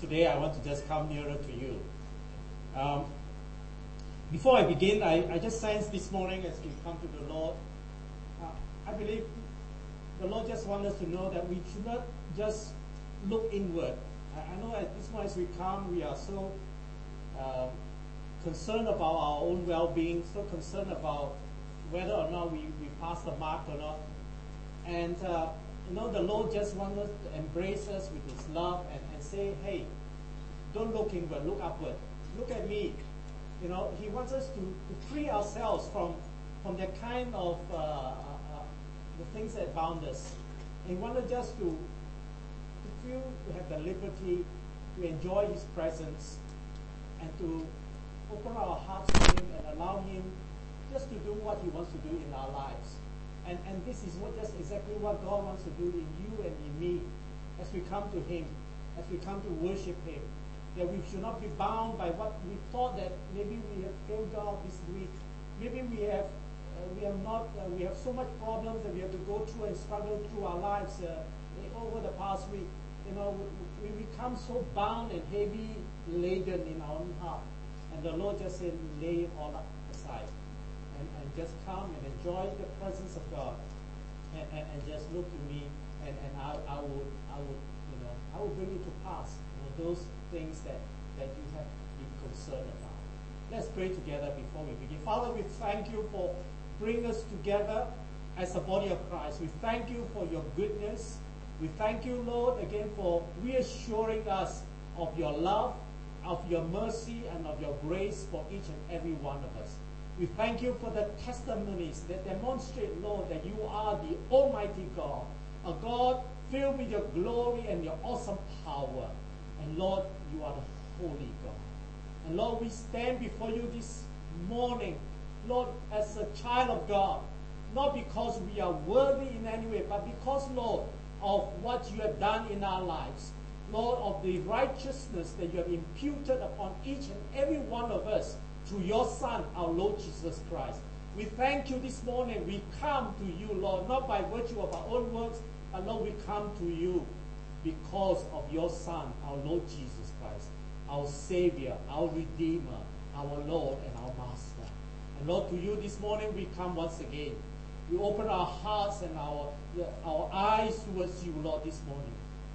today I want to just come nearer to you. Um, before I begin, I, I just sense this morning as we come to the Lord, uh, I believe the Lord just wants us to know that we should not just look inward. I, I know at this point as we come, we are so uh, concerned about our own well-being, so concerned about whether or not we, we pass the mark or not. And uh, you know, the Lord just wants us to embrace us with His love and say, hey, don't look inward, look upward. Look at me. You know, He wants us to, to free ourselves from, from the kind of uh, uh, uh, the things that bound us. He wants us to, to feel, to have the liberty to enjoy His presence and to open our hearts to Him and allow Him just to do what He wants to do in our lives. And, and this is what just exactly what God wants to do in you and in me as we come to Him, as we come to worship Him. That we should not be bound by what we thought that maybe we have failed God this week. Maybe we have uh, we have not uh, we have so much problems that we have to go through and struggle through our lives uh, over the past week. You know, we, become so bound and heavy laden in our own heart. And the Lord just said, lay it all aside and, and just come and enjoy the presence of God and, and, and just look to me and, and I, I would I would I will bring you to pass know, those things that, that you have been concerned about. Let's pray together before we begin. Father, we thank you for bringing us together as a body of Christ. We thank you for your goodness. We thank you, Lord, again for reassuring us of your love, of your mercy, and of your grace for each and every one of us. We thank you for the testimonies that demonstrate, Lord, that you are the Almighty God, a God filled with your glory and your awesome power. And Lord, you are the Holy God. And Lord, we stand before you this morning, Lord, as a child of God, not because we are worthy in any way, but because, Lord, of what you have done in our lives. Lord, of the righteousness that you have imputed upon each and every one of us through your Son, our Lord Jesus Christ. We thank you this morning. We come to you, Lord, not by virtue of our own works, Lord, we come to you because of your Son, our Lord Jesus Christ, our Savior, our Redeemer, our Lord, and our Master. And Lord, to you this morning we come once again. We open our hearts and our, our eyes towards you, Lord, this morning.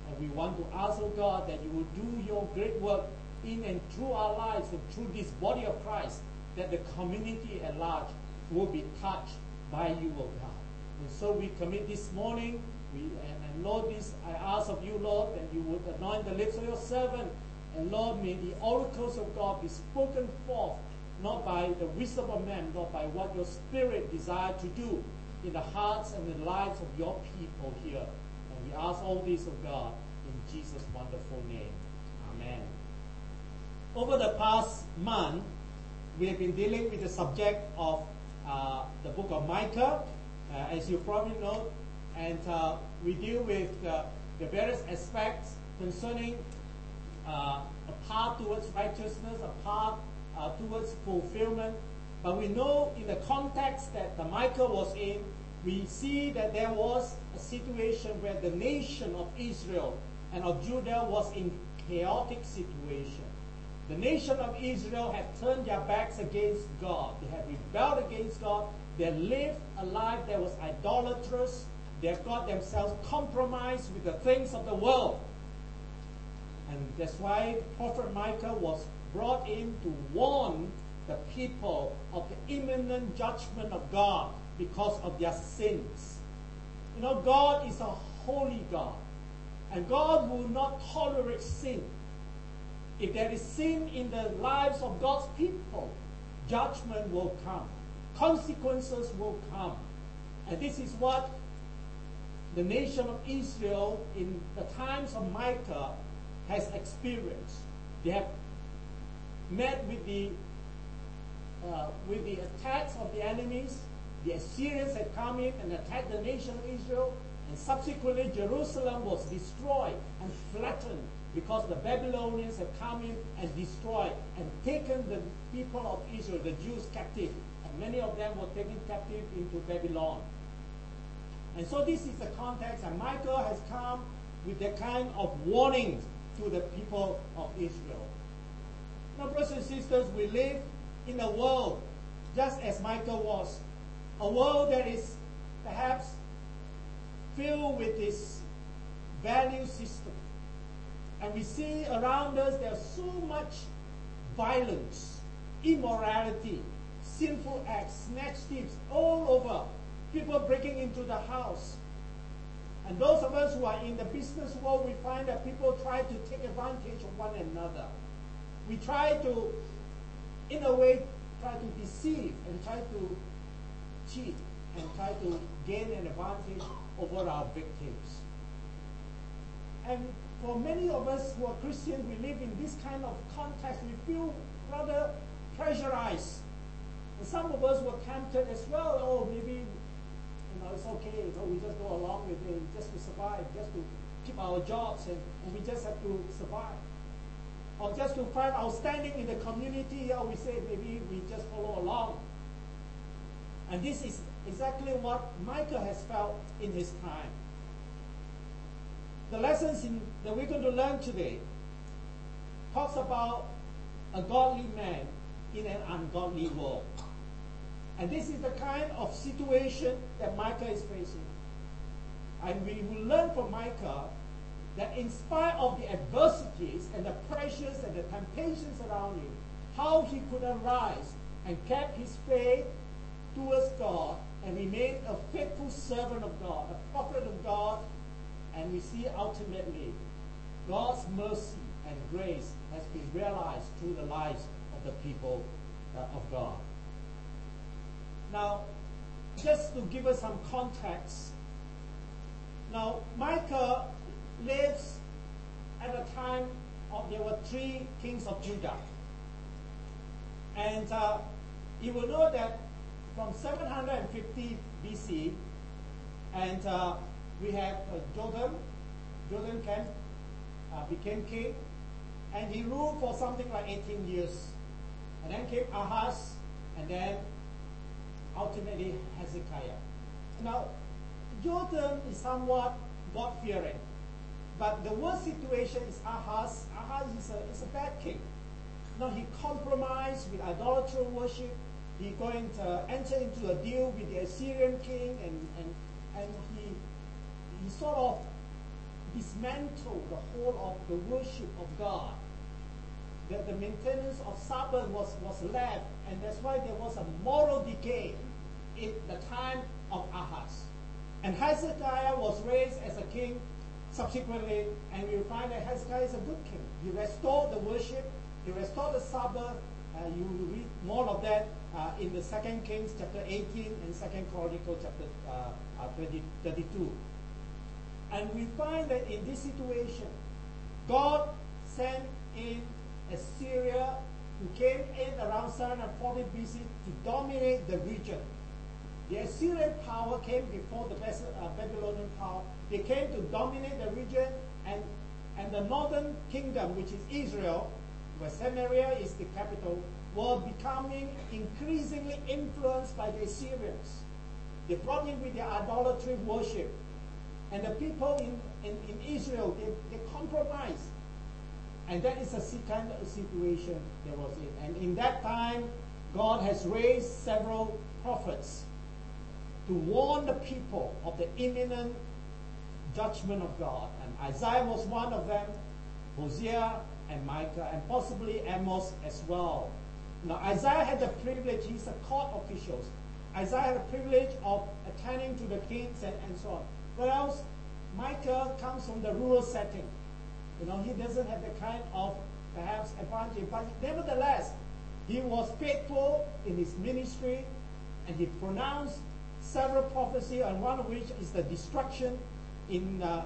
And we want to ask, oh God, that you will do your great work in and through our lives and through this body of Christ, that the community at large will be touched by you, O God. And so we commit this morning, we, and, and Lord, this I ask of you, Lord, that you would anoint the lips of your servant, and Lord, may the oracles of God be spoken forth, not by the wisdom of man, but by what your Spirit desire to do in the hearts and the lives of your people here. And we ask all this of God in Jesus' wonderful name. Amen. Over the past month, we have been dealing with the subject of uh, the book of Micah, uh, as you probably know, and uh, we deal with the various aspects concerning uh, a path towards righteousness, a path uh, towards fulfillment. But we know in the context that the Micah was in, we see that there was a situation where the nation of Israel and of Judah was in chaotic situation. The nation of Israel had turned their backs against God. They had rebelled against God. They lived a life that was idolatrous. They have got themselves compromised with the things of the world. And that's why Prophet Micah was brought in to warn the people of the imminent judgment of God because of their sins. You know, God is a holy God. And God will not tolerate sin. If there is sin in the lives of God's people, judgment will come. Consequences will come. And this is what the nation of Israel in the times of Micah has experienced. They have met with the uh, with the attacks of the enemies. The Assyrians had come in and attacked the nation of Israel, and subsequently Jerusalem was destroyed and flattened because the Babylonians had come in and destroyed and taken the people of Israel, the Jews, captive. And many of them were taken captive into Babylon. And so this is the context, and Micah has come with the kind of warnings to the people of Israel. Now, brothers and sisters, we live in a world just as Micah was, a world that is perhaps filled with this value system. And we see around us there's so much violence, immorality, sinful acts, snatch thieves all over. People breaking into the house. And those of us who are in the business world, we find that people try to take advantage of one another. We try to, in a way, try to deceive and try to cheat and try to gain an advantage over our victims. And for many of us who are Christians, we live in this kind of context. We feel rather pressurized. And some of us were tempted as well. Oh, maybe it's okay. You know, we just go along with it just to survive, just to keep our jobs, and, and we just have to survive. Or just to find our standing in the community, yeah, we say maybe we just follow along. And this is exactly what Micah has felt in his time. The lessons in, that we're going to learn today talks about a godly man in an ungodly world. And this is the kind of situation that Micah is facing. And we will learn from Micah that in spite of the adversities and the pressures and the temptations around him, how he could arise and kept his faith towards God and remain a faithful servant of God, a prophet of God, and we see ultimately God's mercy and grace has been realized through the lives of the people uh, of God. Now, just to give us some context, now Micah lives at a time of there were three kings of Judah, and uh, you will know that from 750 BC, and uh, we have uh, Jotham. Jotham came, uh, became king, and he ruled for something like 18 years. And then came Ahaz, and then ultimately Hezekiah. Now, Jotham is somewhat God fearing, but the worst situation is Ahaz. Ahaz is a, is a bad king. Now, he compromised with idolatry worship he going to enter into a deal with the Assyrian king and, and, and he, he sort of dismantled the whole of the worship of God. The, the maintenance of Sabbath was, was left, and that's why there was a moral decay in the time of Ahaz. And Hezekiah was raised as a king subsequently, and we find that Hezekiah is a good king. He restored the worship, he restored the Sabbath. Uh, you read more of that uh, in the Second Kings chapter 18 and Second Chronicles chapter uh, uh 20, 32. And we find that in this situation, God sent in Assyria who came in around 740 BC to dominate the region. The Assyrian power came before the uh, Babylonian power. They came to dominate the region, and, and the northern kingdom, which is Israel, where Samaria is the capital, were becoming increasingly influenced by the Assyrians. They brought in with their idolatry worship. And the people in, in, in Israel, they, they compromised. And that is a kind of situation there was in. And in that time, God has raised several prophets to warn the people of the imminent judgment of God. And Isaiah was one of them, Hosea and Micah, and possibly Amos as well. Now, Isaiah had the privilege, he's a court official. Isaiah had the privilege of attending to the kings and, and so on. Whereas Micah comes from the rural setting. You know, he doesn't have the kind of perhaps advantage, but nevertheless, he was faithful in his ministry and he pronounced several prophecies, and one of which is the destruction in, uh,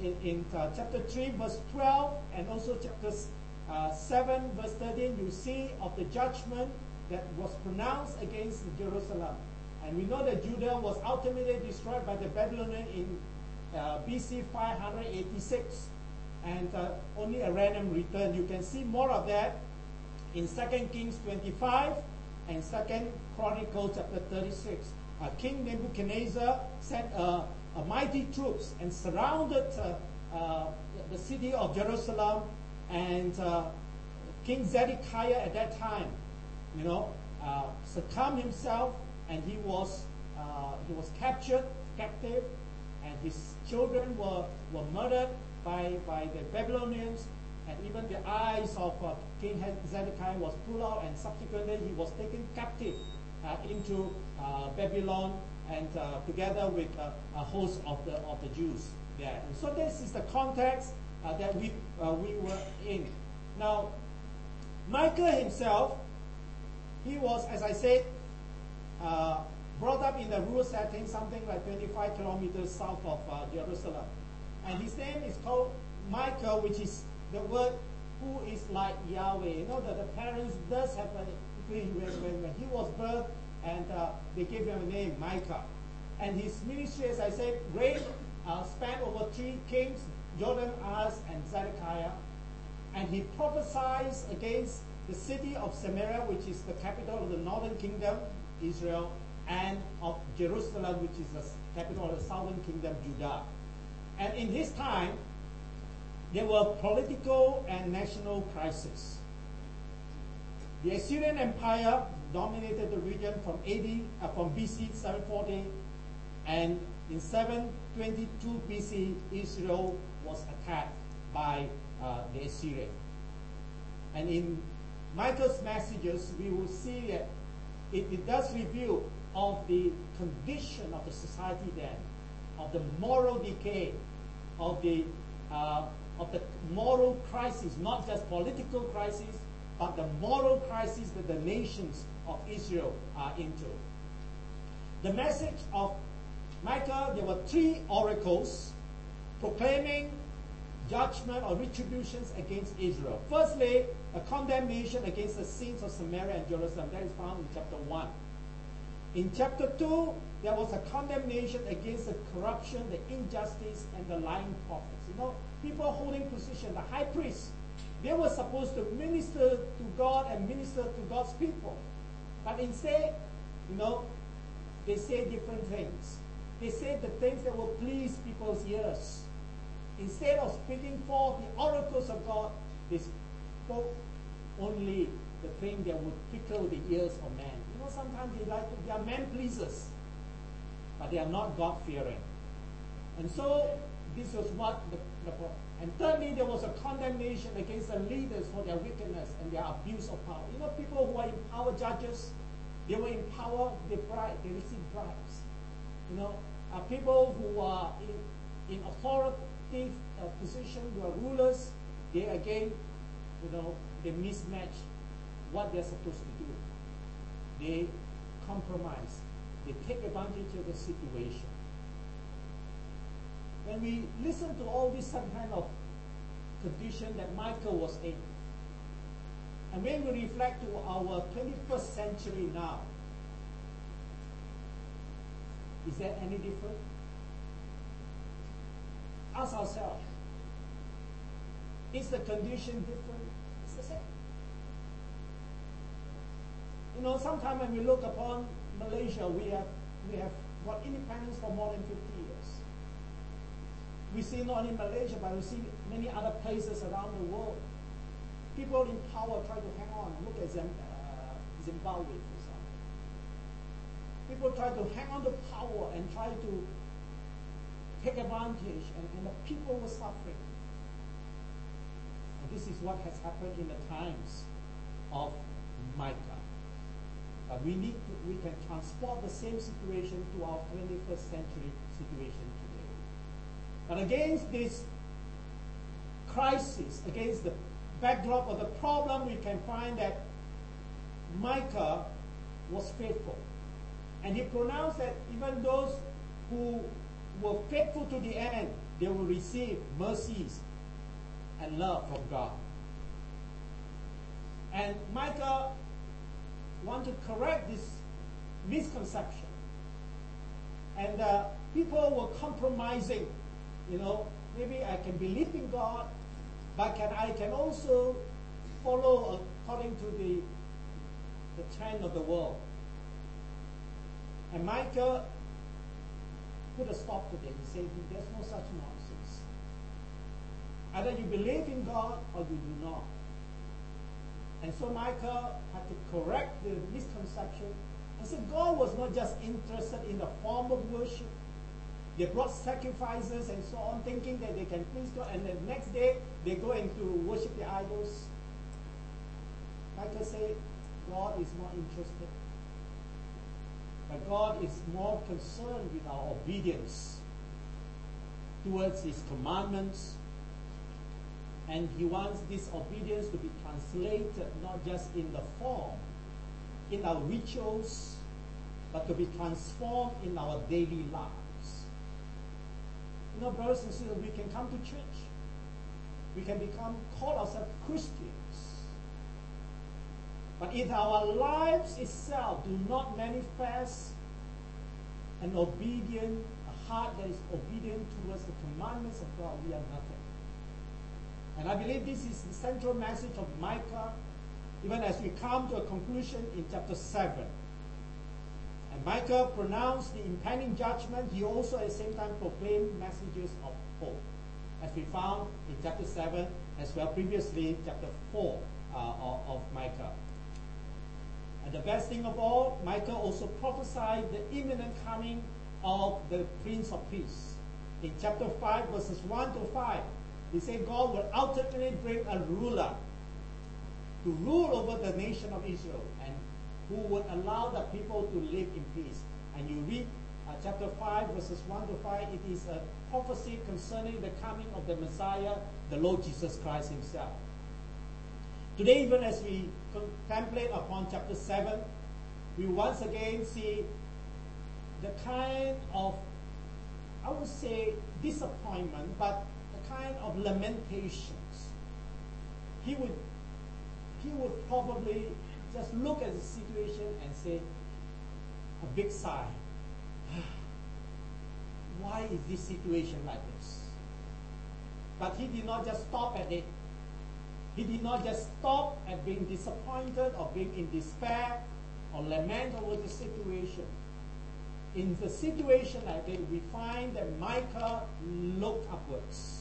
in, in uh, chapter 3, verse 12, and also chapter uh, 7, verse 13, you see of the judgment that was pronounced against Jerusalem. And we know that Judah was ultimately destroyed by the Babylonian in uh, BC 586, and uh, only a random return. You can see more of that in 2 Kings 25 and 2 Chronicles chapter 36. Uh, King Nebuchadnezzar sent uh, mighty troops and surrounded uh, uh, the city of Jerusalem, and uh, King Zedekiah at that time, you know, uh, succumbed himself, and he was uh, he was captured, captive, and his children were were murdered by by the Babylonians, and even the eyes of uh, King Zedekiah was pulled out, and subsequently he was taken captive uh, into uh, Babylon, and uh, together with a host of the of the Jews there. And so this is the context that we we were in. Now, Micah himself, he was, as I said, brought up in a rural setting, something like 25 kilometers south of uh, Jerusalem. And his name is called Micah, which is the word who is like Yahweh. You know that the parents does have a when, when, he was birthed and uh, they gave him a name, Micah. And his ministry, as I said, great, uh, spanned over three kings, Jotham, Ahaz, and Zedekiah. And he prophesied against the city of Samaria, which is the capital of the northern kingdom, Israel, and of Jerusalem, which is the capital of the southern kingdom, Judah. And in his time, there were political and national crises. The Assyrian Empire dominated the region from AD uh, from BC 740, and in 722 BC, Israel was attacked by uh, the Assyrian. And in Micah's messages, we will see that it, it does reveal of the condition of the society then, of the moral decay, of the uh, of the moral crisis, not just political crisis, but the moral crisis that the nations of Israel are into. The message of Micah, there were three oracles proclaiming judgment or retributions against Israel. Firstly, a condemnation against the sins of Samaria and Jerusalem. That is found in chapter 1. In chapter 2, there was a condemnation against the corruption, the injustice, and the lying prophets. You know, people holding position, the high priests, they were supposed to minister to God and minister to God's people. But instead, you know, they say different things. They say the things that will please people's ears. Instead of speaking forth the oracles of God, they spoke only the thing that would tickle the ears of man. Sometimes they like to, they are man pleasers, but they are not God fearing. And so this was what the, the and thirdly, there was a condemnation against the leaders for their wickedness and their abuse of power. You know, people who are in power, judges, they were in power, they bribe, they receive bribes. You know, uh, people who are in, in authoritative uh, position, who are rulers, they again, you know, they mismatch what they're supposed to do. They compromise. They take advantage of the situation when we listen to all this some kind of condition that Micah was in, and when we reflect to our 21st century now, is that any different? Ask ourselves, is the condition different? It's the same. You know, sometimes when we look upon Malaysia, we have we have got independence for more than 50 years. We see not only Malaysia, but we see many other places around the world. People in power try to hang on. Look at Zim, uh, Zimbabwe, for example. People try to hang on to power and try to take advantage, and, and the people were suffering. And this is what has happened in the times of Micah. But we need to, we can transport the same situation to our 21st century situation today. but against this crisis, against the backdrop of the problem, we can find that Micah was faithful. And he pronounced that even those who were faithful to the end, they will receive mercies and love from God. And Micah wanted to correct this misconception. And uh, people were compromising you know, maybe I can believe in God, but can I can also follow according to the the trend of the world. And Micah put a stop to this. He said, "There's no such nonsense. Either you believe in God or you do not. And so Micah had to correct the misconception and said God was not just interested in the form of worship. They brought sacrifices and so on, thinking that they can please God, and the next day they go into worship the idols. Micah said, God is not interested. But God is more concerned with our obedience towards His commandments. And He wants this obedience to be translated not just in the form, in our rituals, but to be transformed in our daily lives. You know, brothers and sisters, we can come to church. We can become, call ourselves Christians. But if our lives itself do not manifest an obedient, a heart that is obedient towards the commandments of God, we are nothing. And I believe this is the central message of Micah, even as we come to a conclusion in chapter 7. And Micah pronounced the impending judgment. He also at the same time proclaimed messages of hope, as we found in chapter 7, as well previously, in chapter 4 uh, of, of Micah. And the best thing of all, Micah also prophesied the imminent coming of the Prince of Peace. In chapter 5, verses 1 to 5, he said God will ultimately bring a ruler to rule over the nation of Israel and who would allow the people to live in peace. And you read uh, chapter 5, verses 1 to 5, it is a prophecy concerning the coming of the Messiah, the Lord Jesus Christ Himself. Today, even as we contemplate upon chapter 7, we once again see the kind of, I would say, disappointment, but kind of lamentations. He would, he would probably just look at the situation and say, a big sigh. Why is this situation like this? But he did not just stop at it. He did not just stop at being disappointed or being in despair or lament over the situation. In the situation like this, we find that Micah looked upwards.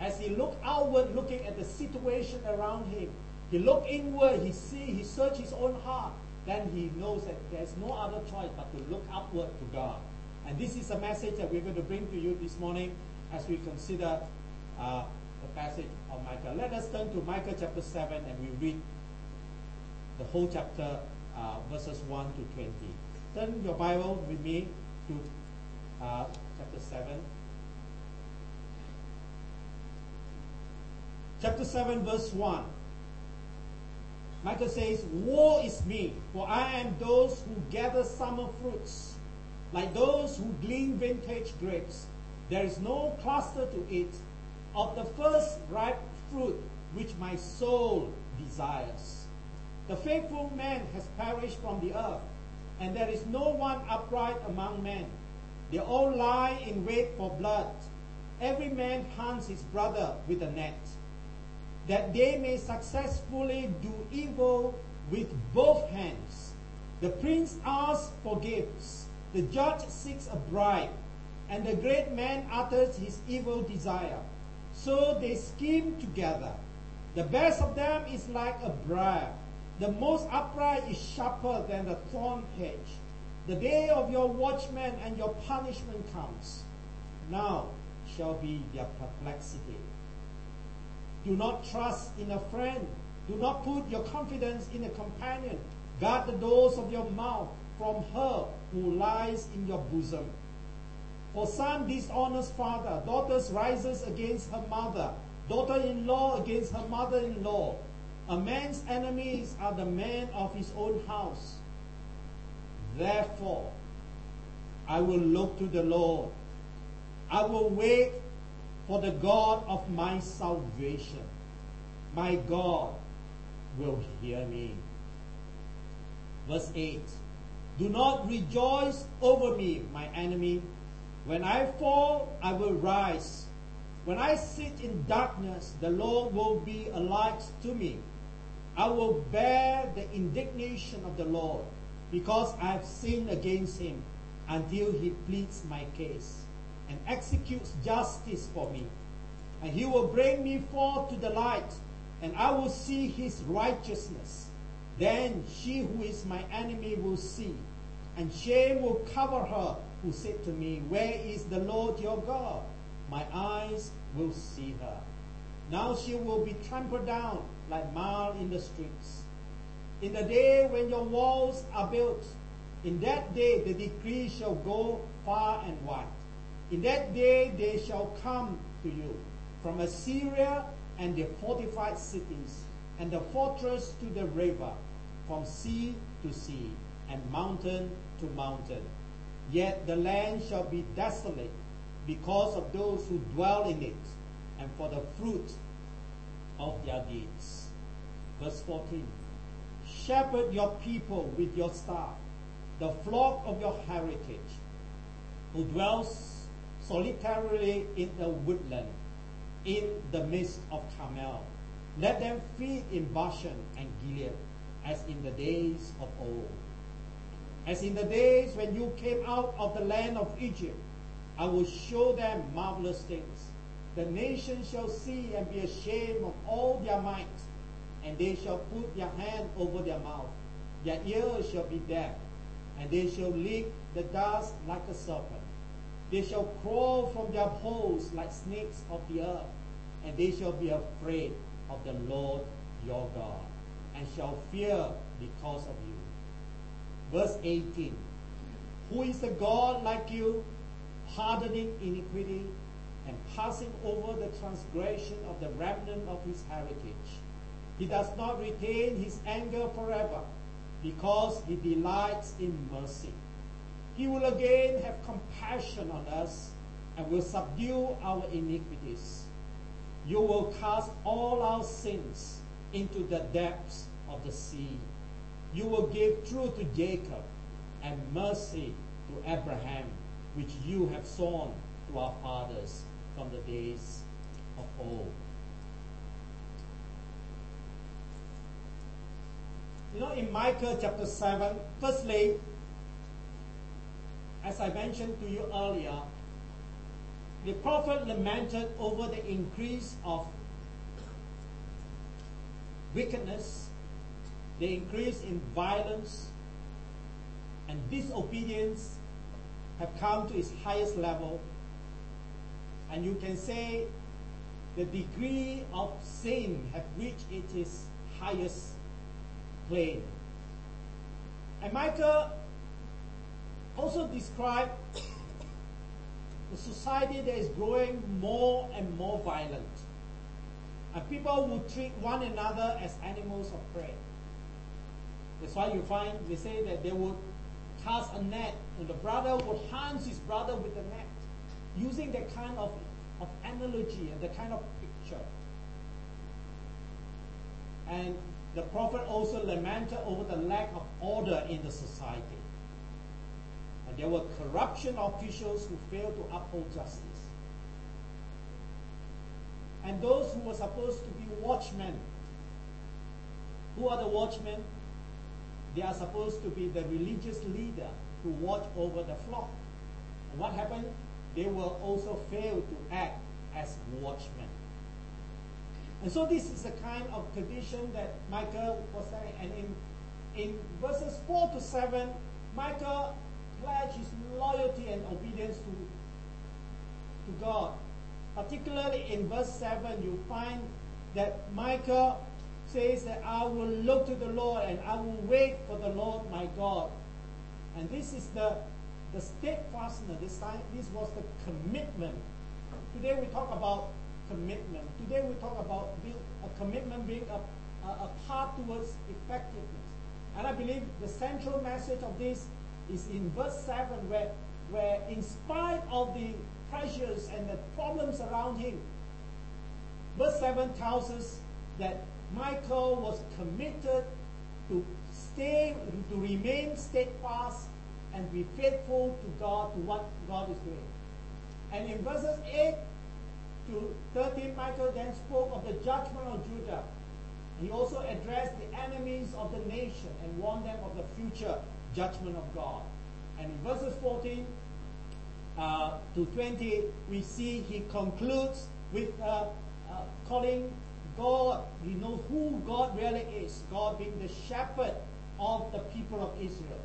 As he looked outward, looking at the situation around him, he looked inward, he see, he searched his own heart. Then he knows that there's no other choice but to look upward to God. And this is a message that we're going to bring to you this morning as we consider uh, the passage of Micah. Let us turn to Micah chapter 7 and we read the whole chapter, uh, verses 1 to 20. Turn your Bible with me to uh, chapter 7. Chapter 7, verse 1. Micah says, Woe is me, for I am those who gather summer fruits, like those who glean vintage grapes. There is no cluster to eat of the first ripe fruit which my soul desires. The faithful man has perished from the earth, and there is no one upright among men. They all lie in wait for blood. Every man hunts his brother with a net, that they may successfully do evil with both hands. The prince asks for gifts, the judge seeks a bribe, and the great man utters his evil desire. So they scheme together. The best of them is like a briar. The most upright is sharper than the thorn hedge. The day of your watchman and your punishment comes. Now shall be their perplexity. Do not trust in a friend. Do not put your confidence in a companion. Guard the doors of your mouth from her who lies in your bosom. For son dishonors father, daughters rises against her mother, daughter-in-law against her mother-in-law. A man's enemies are the men of his own house. Therefore, I will look to the Lord. I will wait for the God of my salvation. My God will hear me. Verse 8 Do not rejoice over me, my enemy when I fall, I will rise. When I sit in darkness, the Lord will be a light to me. I will bear the indignation of the Lord because I have sinned against him until he pleads my case and executes justice for me. and he will bring me forth to the light, and I will see his righteousness. Then she who is my enemy will see, and shame will cover her who said to me, Where is the Lord your God? My eyes will see her. Now she will be trampled down like mire in the streets. In the day when your walls are built, in that day the decree shall go far and wide. In that day they shall come to you from Assyria and the fortified cities, and the fortress to the river, from sea to sea, and mountain to mountain. Yet the land shall be desolate because of those who dwell in it, and for the fruit of their deeds. Verse 14 Shepherd your people with your staff, the flock of your heritage, who dwells solitarily in the woodland, in the midst of Carmel. Let them feed in Bashan and Gilead, as in the days of old. As in the days when you came out of the land of Egypt, I will show them marvelous things. The nations shall see and be ashamed of all their might, and they shall put their hand over their mouth. Their ears shall be deaf, and they shall lick the dust like a serpent. They shall crawl from their holes like snakes of the earth, and they shall be afraid of the Lord your God, and shall fear because of you. Verse 18 Who is a God like you, hardening iniquity and passing over the transgression of the remnant of his heritage? He does not retain his anger forever, because he delights in mercy. He will again have compassion on us and will subdue our iniquities. You will cast all our sins into the depths of the sea. You will give truth to Jacob and mercy to Abraham, which you have sworn to our fathers from the days of old. You know, in Micah chapter 7, firstly, as I mentioned to you earlier, the prophet lamented over the increase of wickedness, the increase in violence, and disobedience have come to its highest level. And you can say the degree of sin have reached its highest plane. And Micah also describe the society that is growing more and more violent. And people will treat one another as animals of prey. That's why you find they say that they would cast a net and the brother would hunt his brother with the net, using that kind of, of analogy and the kind of picture. And the prophet also lamented over the lack of order in the society. And there were corruption officials who failed to uphold justice. And those who were supposed to be watchmen. Who are the watchmen? They are supposed to be the religious leader who watch over the flock. And what happened? They will also fail to act as watchmen. And so this is the kind of condition that Micah was saying. And in, in verses 4 to 7, Micah pledged his loyalty and obedience to, to God. Particularly in verse 7, you find that Micah says that I will look to the Lord and I will wait for the Lord my God. And this is the, the steadfastness, this, time, this was the commitment. Today we talk about commitment. Today we talk about a commitment being a, a, a path towards effectiveness. And I believe the central message of this is in verse 7 where, where in spite of the pressures and the problems around him, verse 7 tells us that Micah was committed to stay, to remain steadfast and be faithful to God, to what God is doing. And in verses 8 to 13, Micah then spoke of the judgment of Judah. He also addressed the enemies of the nation and warned them of the future judgment of God. And in verses 14 uh, to 20, we see he concludes with uh, uh, calling God, we know who God really is, God being the shepherd of the people of Israel.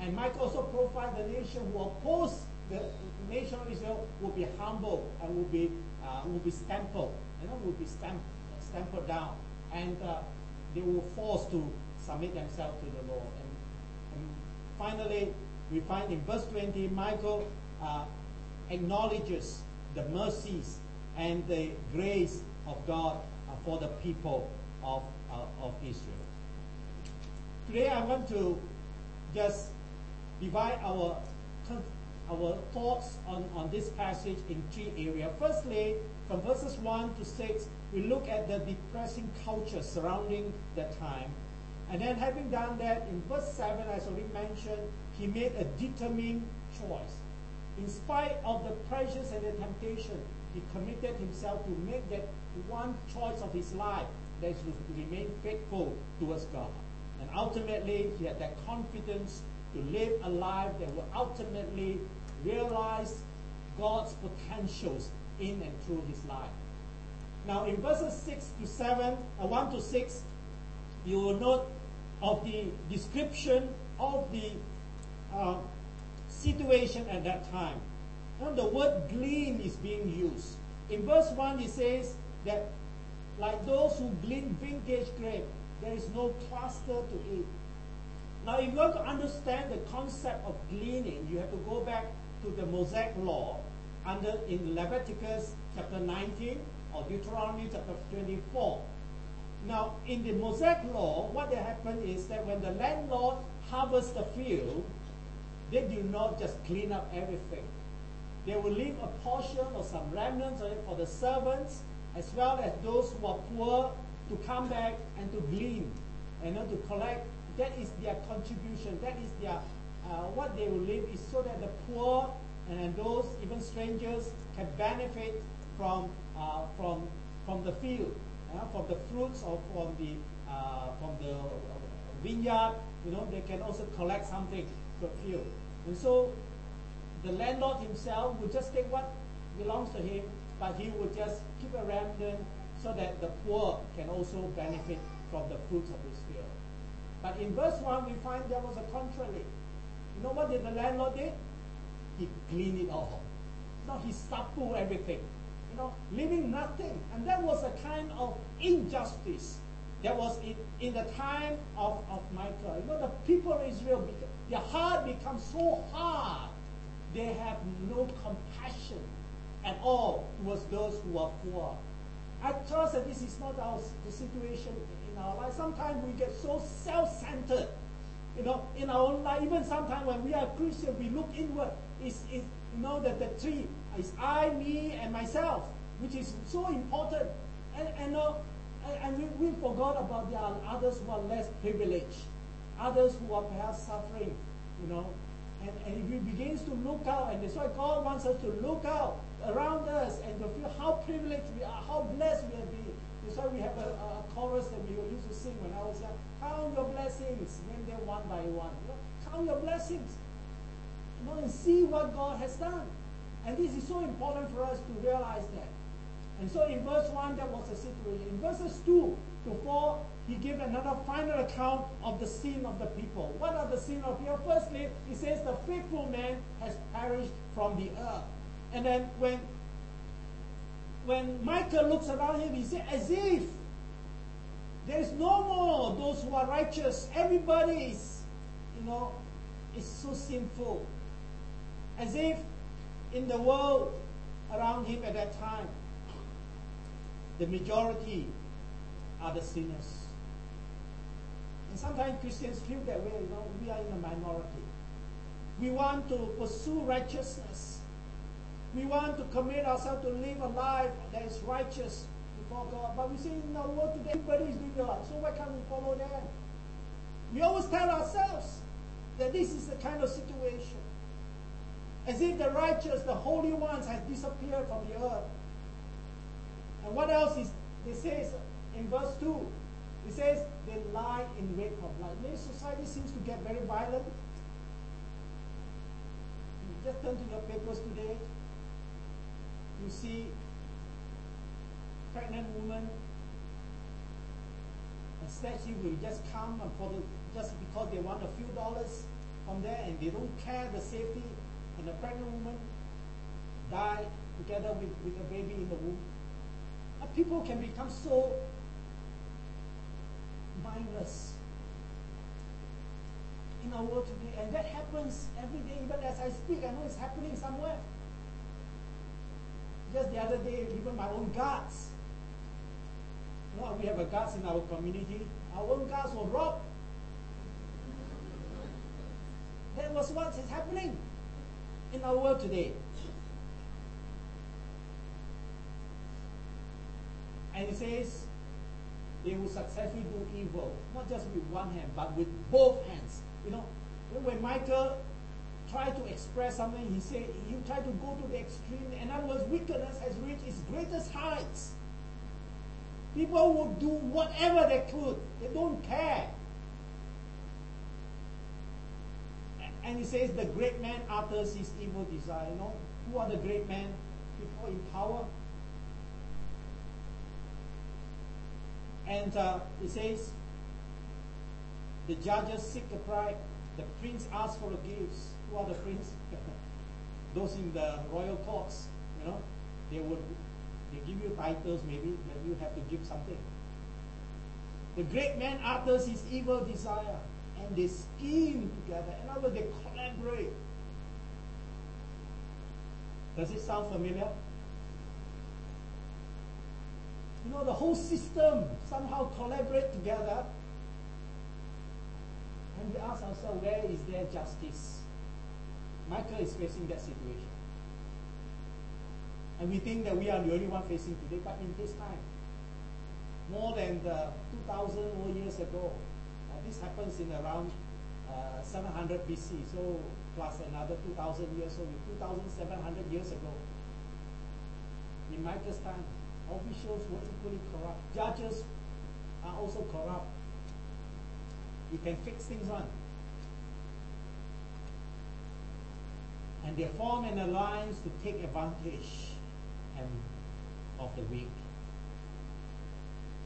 And Micah also provide the nation who oppose the nation of Israel will be humble and will be uh, will be stampled, you know, will be stamped, stamped down, and uh, they will force to submit themselves to the Lord. Finally, we find in verse 20, Micah uh, acknowledges the mercies and the grace of God uh, for the people of, uh, of Israel. Today, I want to just divide our our thoughts on, on this passage in three areas. Firstly, from verses 1 to 6, we look at the depressing culture surrounding that time. And then having done that, in verse 7, as already mentioned, he made a determined choice. In spite of the pressures and the temptation, he committed himself to make that one choice of his life that to remain faithful towards God. And ultimately, he had that confidence to live a life that will ultimately realize God's potentials in and through his life. Now, in verses 6 to 7, uh, 1 to 6, you will note of the description of the uh, situation at that time. And the word glean is being used. In verse 1, he says that like those who glean vintage grape, there is no cluster to eat. Now, if you want to understand the concept of gleaning, you have to go back to the Mosaic law under in Leviticus chapter 19 or Deuteronomy chapter 24. Now, in the Mosaic law, what that happened is that when the landlord harvests the field, they do not just clean up everything. They will leave a portion or some remnants for the servants, as well as those who are poor, to come back and to glean and to collect. That is their contribution. That is their uh, what they will leave is so that the poor and those even strangers can benefit from uh, from from the field, uh, from the fruits or from the uh, from the vineyard. You know, they can also collect something the field, and so the landlord himself would just take what belongs to him, but he would just keep a remnant so that the poor can also benefit from the fruits of his field. But in verse 1, we find there was a contrary. You know what did the landlord did? He cleaned it all. No, he supple everything. You know, leaving nothing. And that was a kind of injustice that was in, in the time of, of Micah. You know, the people of Israel, their heart becomes so hard. They have no compassion at all towards those who are poor. I trust that this is not our the situation in our life. Sometimes we get so self-centered you know, in our own life, even sometimes when we are Christian, we look inward. Is is you know that the three is I, me, and myself, which is so important. And and, uh, and, we, we forgot about there are others who are less privileged, others who are perhaps suffering, you know. And, and if we begins to look out, and that's why God wants us to look out around us and to feel how privileged we are, how blessed we have been. That's why we have a, a chorus that we used to sing when I was young. Count your blessings, name them one by one. You know, count your blessings. You know, and see what God has done. And this is so important for us to realize that. And so in verse 1, that was the situation. In verses 2 to 4, he gave another final account of the sin of the people. What are the sin of people? Firstly, he says the faithful man has perished from the earth. And then when when Micah looks around him, he says, as if there is no more those who are righteous. Everybody is, you know, is so sinful. As if in the world around him at that time, the majority are the sinners. And sometimes Christians feel that way, you know, we are in a minority. We want to pursue righteousness. We want to commit ourselves to live a life that is righteous before God. But we see in our world today, everybody is doing that. So why can't we follow them? We always tell ourselves that this is the kind of situation. As if the righteous, the holy ones, have disappeared from the earth. And what else is they say in verse 2? It says they lie in wait of light. Maybe society seems to get very violent. You just turn to your papers today. You see pregnant woman, especially will just come and for the, just because they want a few dollars from there and they don't care the safety, the pregnant woman die together with, with a baby in the womb. And people can become so mindless in our world today, and that happens every day. Even as I speak, I know it's happening somewhere. Just the other day, even my own guards. You know, we have a guards in our community. Our own guards were robbed. That was what is happening in our world today. And he says they will successfully do evil, not just with one hand, but with both hands. You know, when Micah tried to express something, he said he tried to go to the extreme. In other words, wickedness has reached its greatest heights. People will do whatever they could. They don't care. And he says the great man utters his evil desire. You know, who are the great men? People in power. And uh, he says, the judges seek the bride. The prince asks for the gifts. Who are the prince? Those in the royal courts. You know, they would they give you titles maybe, but you have to give something. The great man utters his evil desire, and they scheme together. In other words, they collaborate. Does it sound familiar? You know, the whole system somehow collaborate together. And we ask ourselves, where is there justice? Micah is facing that situation. And we think that we are the only one facing today, but in this time, more than the 2,000 more years ago, this happens in around uh, 700 BC, so plus another 2,000 years, so 2,700 years ago. In Micah's time, officials were equally corrupt. Judges are also corrupt. You can fix things on. And they form an alliance to take advantage and of the weak.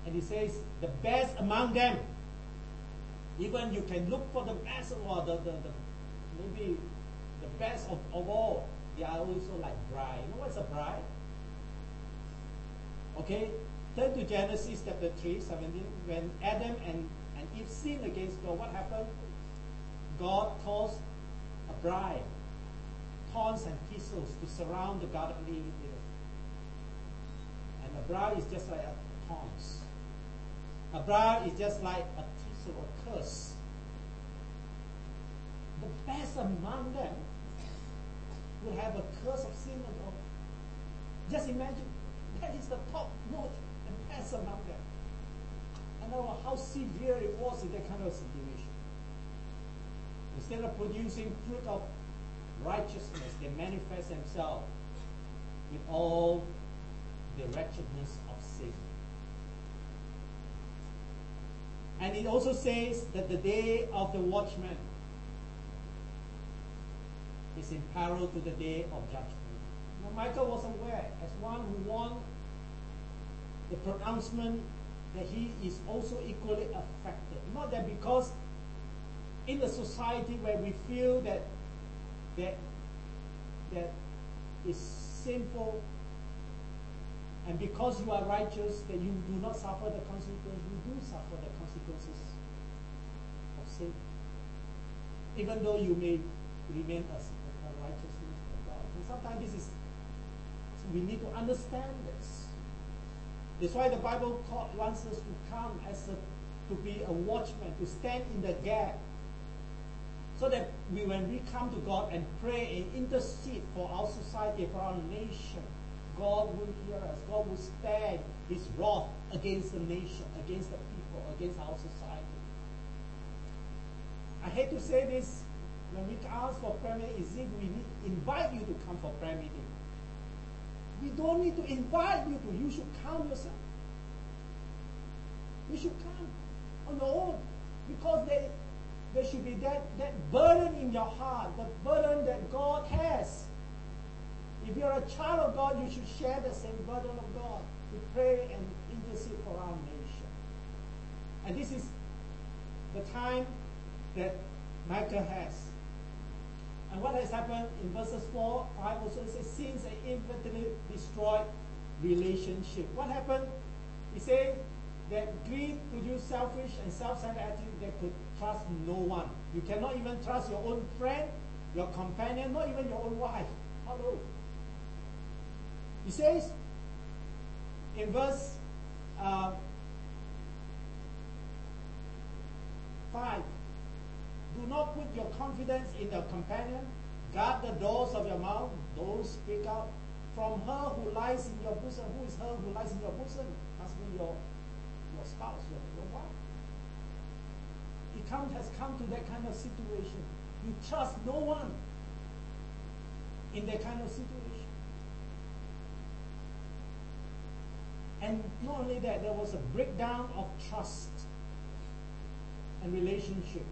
And he says, the best among them. Even you can look for the best or the, the, the maybe the best of, of all. They are also like bride. You know what's a bride? Okay, turn to Genesis chapter 3, 17. When Adam and, and Eve sinned against God, what happened? God caused a bride, thorns and thistles to surround the Garden of Eden. And a bride is just like a thorns. A bride is just like a thistle, a curse. The best among them will have a curse of sin. Just imagine that is the top note and best among them. And know how severe it was in that kind of situation. Instead of producing fruit of righteousness, they manifest themselves with all the wretchedness of sin. And it also says that the day of the watchman is in parallel to the day of judgment. Now, Micah was aware, as one who won the pronouncement, that he is also equally affected. Not that because in the society where we feel that that that is sinful and because you are righteous that you do not suffer the consequences, you do suffer the consequences of sin. Even though you may remain a, a righteousness of God. And sometimes this is we need to understand this. That's why the Bible wants us to come as a, to be a watchman, to stand in the gap. So that we, when we come to God and pray and intercede for our society, for our nation, God will hear us. God will stand his wrath against the nation, against the people, against our society. I hate to say this, when we ask for prayer meeting, we invite you to come for prayer meeting. We don't need to invite you to. You should come yourself. You should come on your own. Because there, there should be that, that burden in your heart, the burden that God has. If you're a child of God, you should share the same burden of God. to pray and intercede for our nation. And this is the time that Micah has. And what has happened in verses 4, 5 also says, since an infinitely destroyed relationship. What happened? He said that greed produced selfish and self-centered attitude that could trust no one. You cannot even trust your own friend, your companion, not even your own wife. Hello. He says in verse uh, 5 Do not put your confidence in your companion. Guard the doors of your mouth. Don't speak out. From her who lies in your bosom. Who is her who lies in your bosom? Must be your, your spouse, your, your wife. It come, has come to that kind of situation. You trust no one in that kind of situation. And not only that, there was a breakdown of trust and relationship.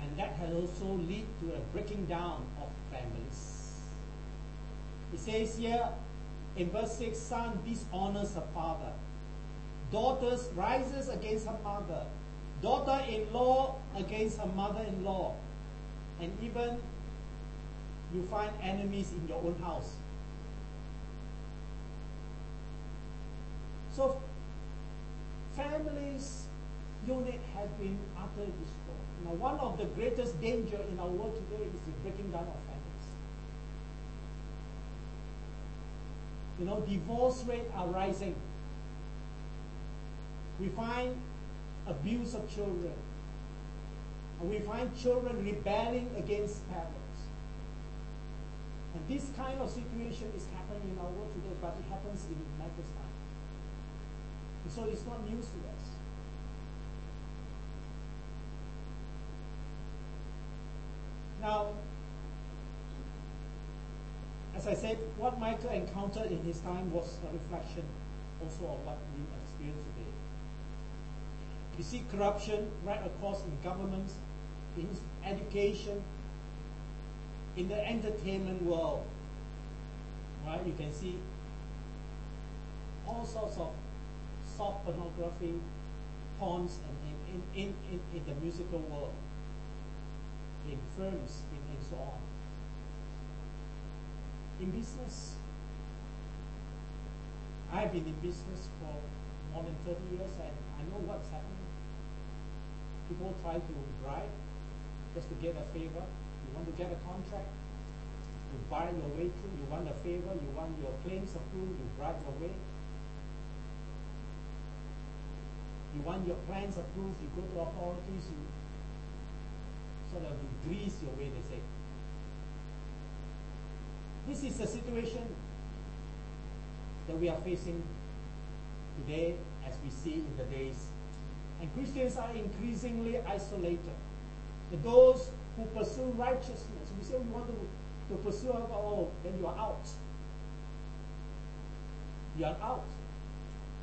And that has also led to a breaking down of families. It says here in verse 6, son dishonors her father. Daughters rises against her mother. Daughter-in-law against her mother-in-law. And even you find enemies in your own house. So families unit has been utterly destroyed. Now, one of the greatest danger in our world today is the breaking down of families. You know, divorce rates are rising. We find abuse of children. And we find children rebelling against parents. And this kind of situation is happening in our world today, but it happens in time. And so it's not news to us. Now, as I said, what Micah encountered in his time was a reflection also of what we experience today. We see corruption right across in governments, in education, in the entertainment world. Right? You can see all sorts of soft pornography, and in, in, in, in the musical world in firms, in, and so on. In business, I've been in business for more than 30 years and I know what's happening. People try to bribe just to get a favor. You want to get a contract, you buy your way through, you want a favor, you want your claims approved, you bribe your way. You want your plans approved, you go to authorities, you sort of grease your way, they say. This is the situation that we are facing today as we see in the days. And Christians are increasingly isolated. Those who pursue righteousness, we say we want to, to pursue oh, then you are out. You are out.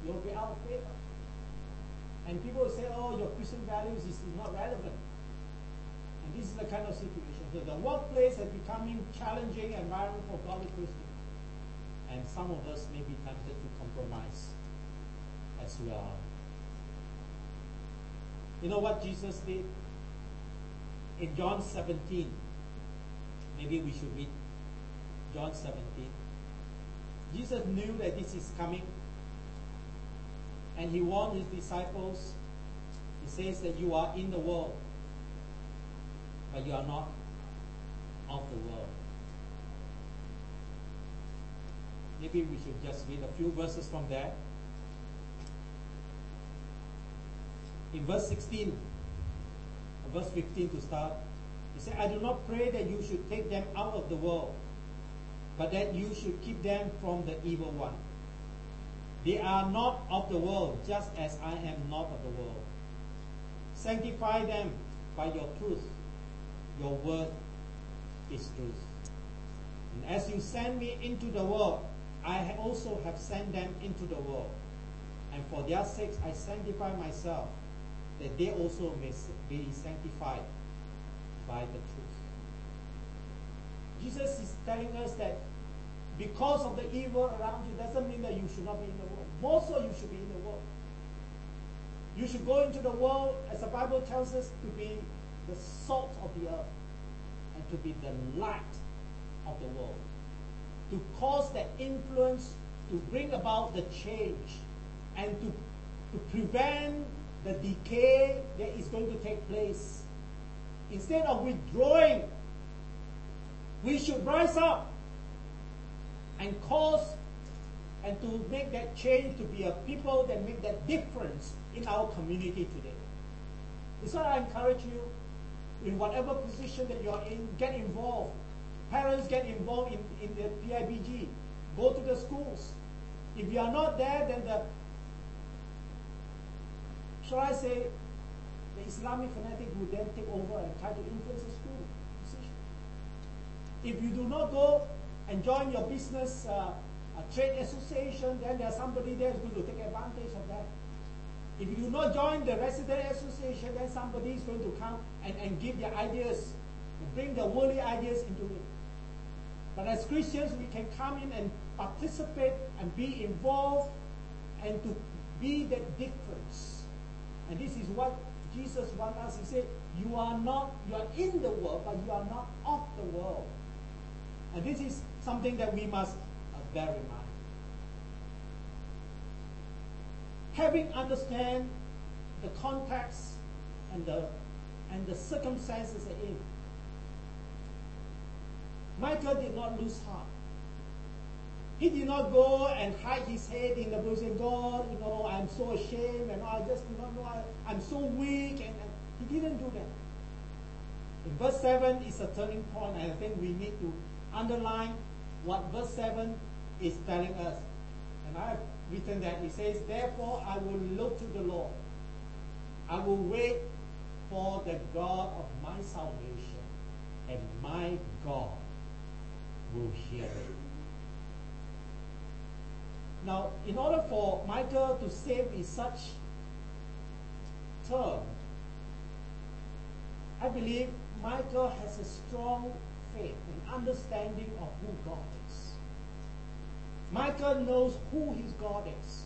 You'll be out of favor. And people say, oh, your Christian values is, is not relevant. And this is the kind of situation. So the workplace is becoming challenging environment for godly Christians. And some of us may be tempted to compromise as well. You know what Jesus did? In John 17, maybe we should read John 17. Jesus knew that this is coming. And he warned his disciples. He says that you are in the world, but you are not of the world. Maybe we should just read a few verses from there. In verse 16, verse 15 to start, he said, I do not pray that you should take them out of the world, but that you should keep them from the evil one. They are not of the world, just as I am not of the world. Sanctify them by your truth. Your word is truth. And as you send me into the world, I also have sent them into the world. And for their sakes I sanctify myself, that they also may be sanctified by the truth. Jesus is telling us that because of the evil around you doesn't mean that you should not be in the world. More so, you should be in the world. You should go into the world, as the Bible tells us, to be the salt of the earth and to be the light of the world. To cause that influence to bring about the change and to, to prevent the decay that is going to take place. Instead of withdrawing, we should rise up and cause and to make that change to be a people that make that difference in our community today. Why I encourage you, in whatever position that you're in, get involved. Parents get involved in, in the PIBG. Go to the schools. If you are not there, then the, shall I say, the Islamic fanatic will then take over and try to influence the school decision. If you do not go and join your business uh, trade association, then there's somebody there who's going to take advantage of that. If you do not join the resident association, then somebody is going to come and, and give their ideas, and bring the worldly ideas into it. But as Christians, we can come in and participate and be involved and to be that difference. And this is what Jesus wants us. He said, You are not, you are in the world, but you are not of the world. And this is something that we must uh, bear in mind. Having understand the context and the and the circumstances in. Micah did not lose heart. He did not go and hide his head in the bush and God, you know, I'm so ashamed and I just do not know, I, am so weak. And, and he didn't do that. In verse 7 is a turning point, and I think we need to underline what verse 7 is telling us. And I have written that. It says, Therefore I will look to the Lord. I will wait for the God of my salvation, and my God will hear me. Now, in order for Micah to save in such term, I believe Micah has a strong faith and understanding of who God is. Micah knows who his God is.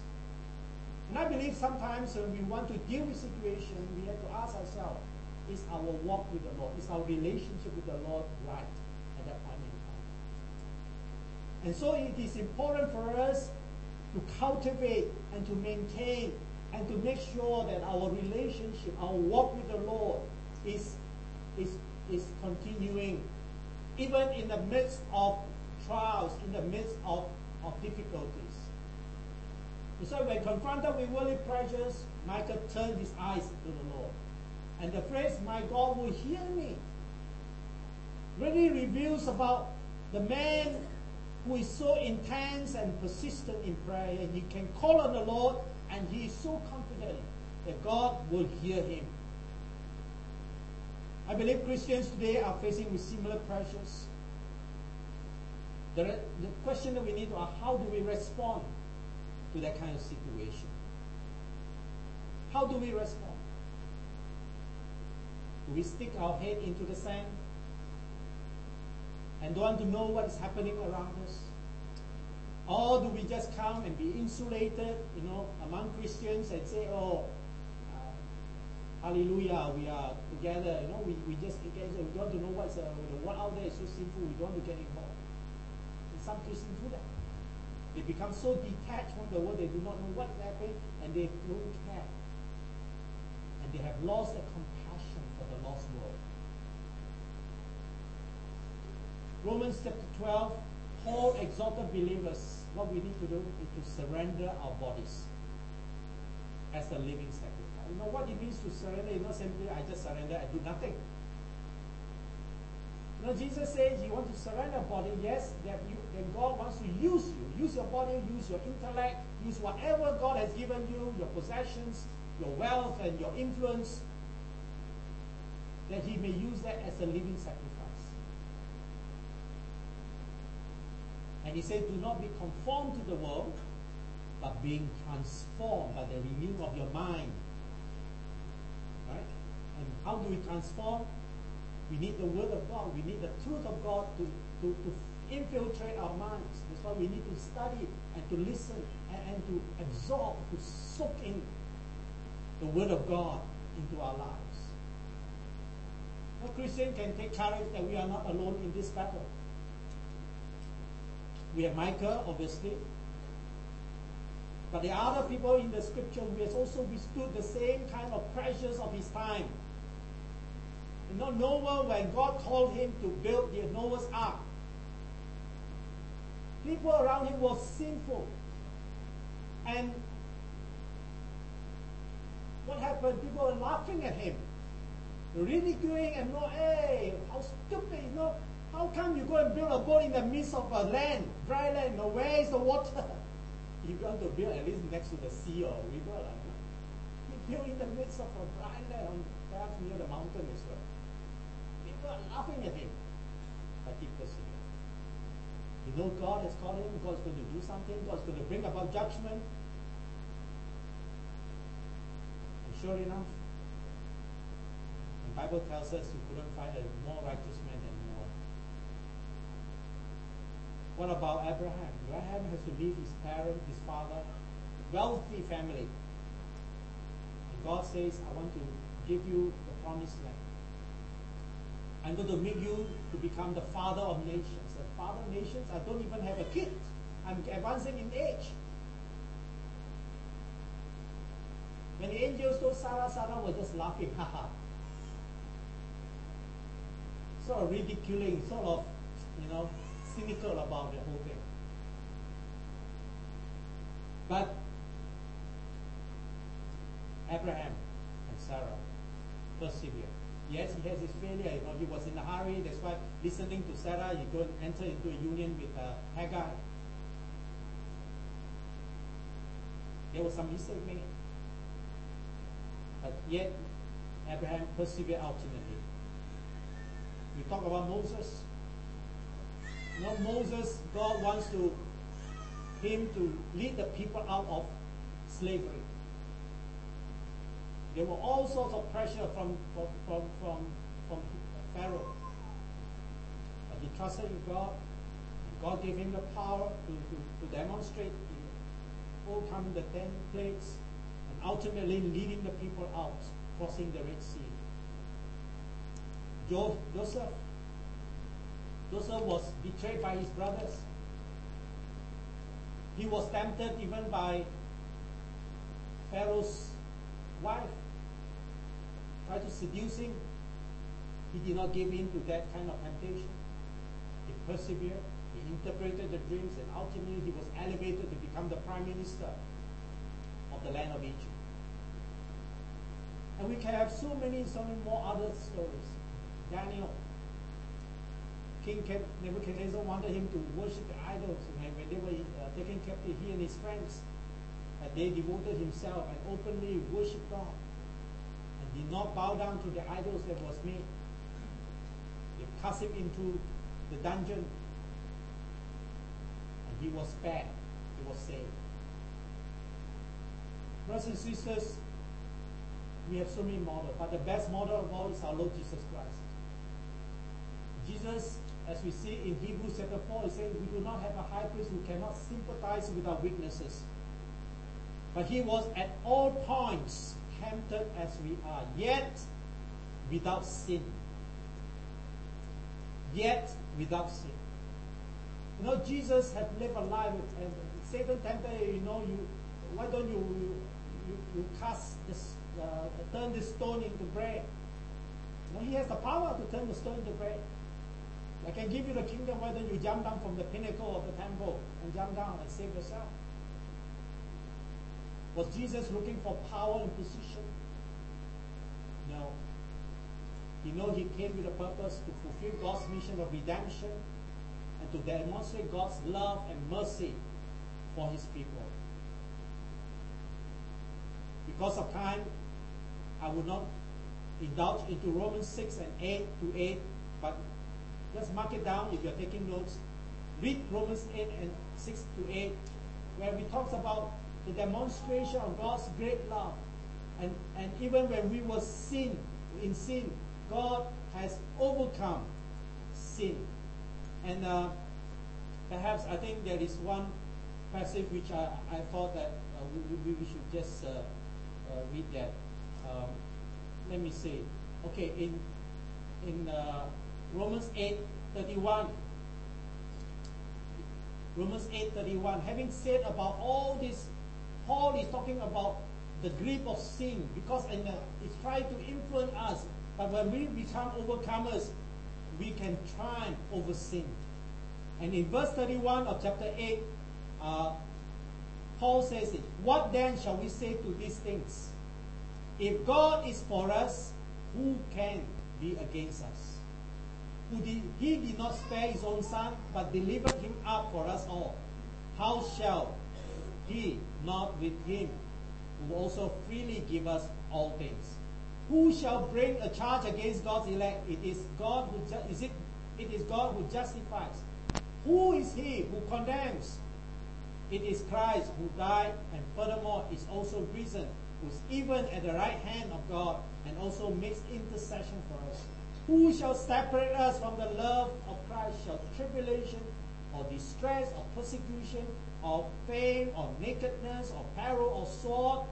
And I believe sometimes when we want to deal with situation, we have to ask ourselves, is our walk with the Lord, is our relationship with the Lord right at that point in time? And so it is important for us to cultivate and to maintain and to make sure that our relationship, our walk with the Lord is, is, is continuing even in the midst of trials, in the midst of, of difficulties. So when confronted with worldly pressures, Micah turned his eyes to the Lord. And the phrase, my God will hear me, really reveals about the man who is so intense and persistent in prayer, and he can call on the Lord, and he is so confident that God will hear him. I believe Christians today are facing with similar pressures. The, the question that we need to ask, how do we respond to that kind of situation? How do we respond? Do we stick our head into the sand and don't want to know what is happening around us? Or do we just come and be insulated, you know, among Christians and say, oh, hallelujah, we are together, you know, we, we just together, we don't to know what's uh, what out there is so sinful, we don't want to get involved. And some Christians do that. They become so detached from the world, they do not know what's happening, and they don't care. And they have lost their compassion for the lost world. Romans chapter 12, Paul exhorted believers, what we need to do is to surrender our bodies as a living sacrifice. You know what it means to surrender? It's not simply I just surrender, I do nothing. You know, Jesus says you want to surrender body, yes, that you then God wants to use you. Use your body, use your intellect, use whatever God has given you, your possessions, your wealth and your influence, that he may use that as a living sacrifice. And he said, Do not be conformed to the world, but being transformed by the renewing of your mind and how do we transform? We need the Word of God. We need the truth of God to, to, to infiltrate our minds. That's why we need to study and to listen and, and to absorb, to soak in the Word of God into our lives. A Christian can take courage that we are not alone in this battle. We have Micah, obviously. But the other people in the scripture who has also withstood the same kind of pressures of his time. You know, Noah, when God called him to build the Noah's Ark, people around him were sinful. And what happened? People were laughing at him, ridiculing and no, hey, how stupid, you know, how come you go and build a boat in the midst of a land, dry land, you know, where is the water? You want to build at least next to the sea or river. Like, you build in the midst of a dry land, perhaps near the mountain as well. People are laughing at him, but he persevered. You know God has called him, God's going to do something, God's going to bring about judgment. And sure enough, the Bible tells us you couldn't find a more righteous man than Noah. What about Abraham? Abraham has to leave his parents, his father, wealthy family. And God says, I want to give you the promised land. I'm going to make you to become the father of nations. The father of nations, I don't even have a kid. I'm advancing in age. When the angels told Sarah, Sarah was just laughing, haha. Sort of ridiculing, sort of, you know, cynical about the whole thing. But Abraham and Sarah persevered. Yes, he has his failure. You know, he was in a hurry. That's why listening to Sarah, he go enter into a union with uh, Hagar. There was some mistake made. But yet, Abraham persevered ultimately. We talk about Moses. You know, Moses, God wants to him to lead the people out of slavery. There were all sorts of pressure from from from from, from Pharaoh. But he trusted in God. And God gave him the power to, to, to demonstrate, to overcome the ten plagues, and ultimately leading the people out, crossing the Red Sea. Joseph Joseph was betrayed by his brothers. He was tempted even by Pharaoh's wife. Tried to seduce him. He did not give in to that kind of temptation. He persevered. He interpreted the dreams, and ultimately he was elevated to become the prime minister of the land of Egypt. And we can have so many, so many more other stories. Daniel, King Nebuchadnezzar wanted him to worship the idols. When they were uh, taken captive, he and his friends, they devoted himself and openly worshiped God. And did not bow down to the idols that was made. They cast him into the dungeon. And he was spared. He was saved. Brothers and sisters, we have so many models, but the best model of all is our Lord Jesus Christ. Jesus, as we see in Hebrews chapter 4, he says, We do not have a high priest who cannot sympathize with our weaknesses. But he was at all points tempted as we are, yet without sin. Yet without sin. You know, Jesus had lived a life, and Satan tempted you know, you, why don't you, you, you cast this, uh, turn this stone into bread? You know, he has the power to turn the stone into bread. I can give you the kingdom, don't you jump down from the pinnacle of the temple and jump down and save yourself? Was Jesus looking for power and position? No. He know he came with a purpose to fulfill God's mission of redemption and to demonstrate God's love and mercy for his people. Because of time, I will not indulge into Romans 6 and 8 to 8, but just mark it down if you're taking notes. Read Romans 8 and 6 to 8, where we talks about the demonstration of God's great love. And, and even when we were sin, in sin, God has overcome sin. And uh, perhaps I think there is one passage which I, I thought that uh, we, we, should just uh, uh, read that. Um, let me see. Okay, in in uh, Romans 8 31. Romans 8 31. Having said about all this, Paul is talking about the grip of sin because in the, it's trying to influence us. But when we become overcomers, we can triumph over sin. And in verse 31 of chapter 8, uh, Paul says it. What then shall we say to these things? If God is for us, who can be against us? Who did, he did not spare his own son, but delivered him up for us all. How shall he not with him who also freely give us all things? Who shall bring a charge against God's elect? It is God who ju- is it it is God who justifies. Who is he who condemns? It is Christ who died and furthermore is also risen, who's even at the right hand of God and also makes intercession for us. Who shall separate us from the love of Christ? Shall tribulation or distress or persecution or pain or nakedness or peril or sword?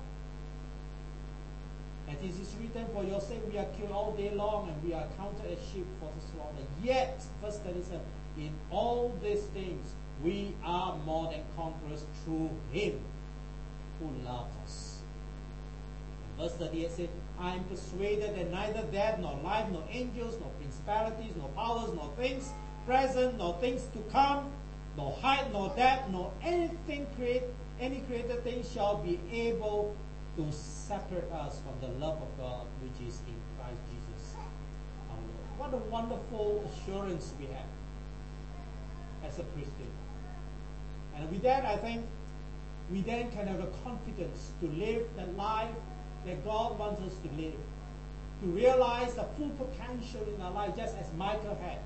And it is written, For your sake we are killed all day long, and we are counted as sheep for the slaughter. Yet, verse 37, in all these things we are more than conquerors through him who loved us. Verse 38 says, I am persuaded that neither death, nor life, nor angels, nor principalities, nor powers, nor things present, nor things to come, nor height, nor depth, nor anything create, any created thing shall be able to separate us from the love of God which is in Christ Jesus our Lord. What a wonderful assurance we have as a Christian. And with that, I think we then can have the confidence to live the life that God wants us to live, to realize the full potential in our life, just as Micah had.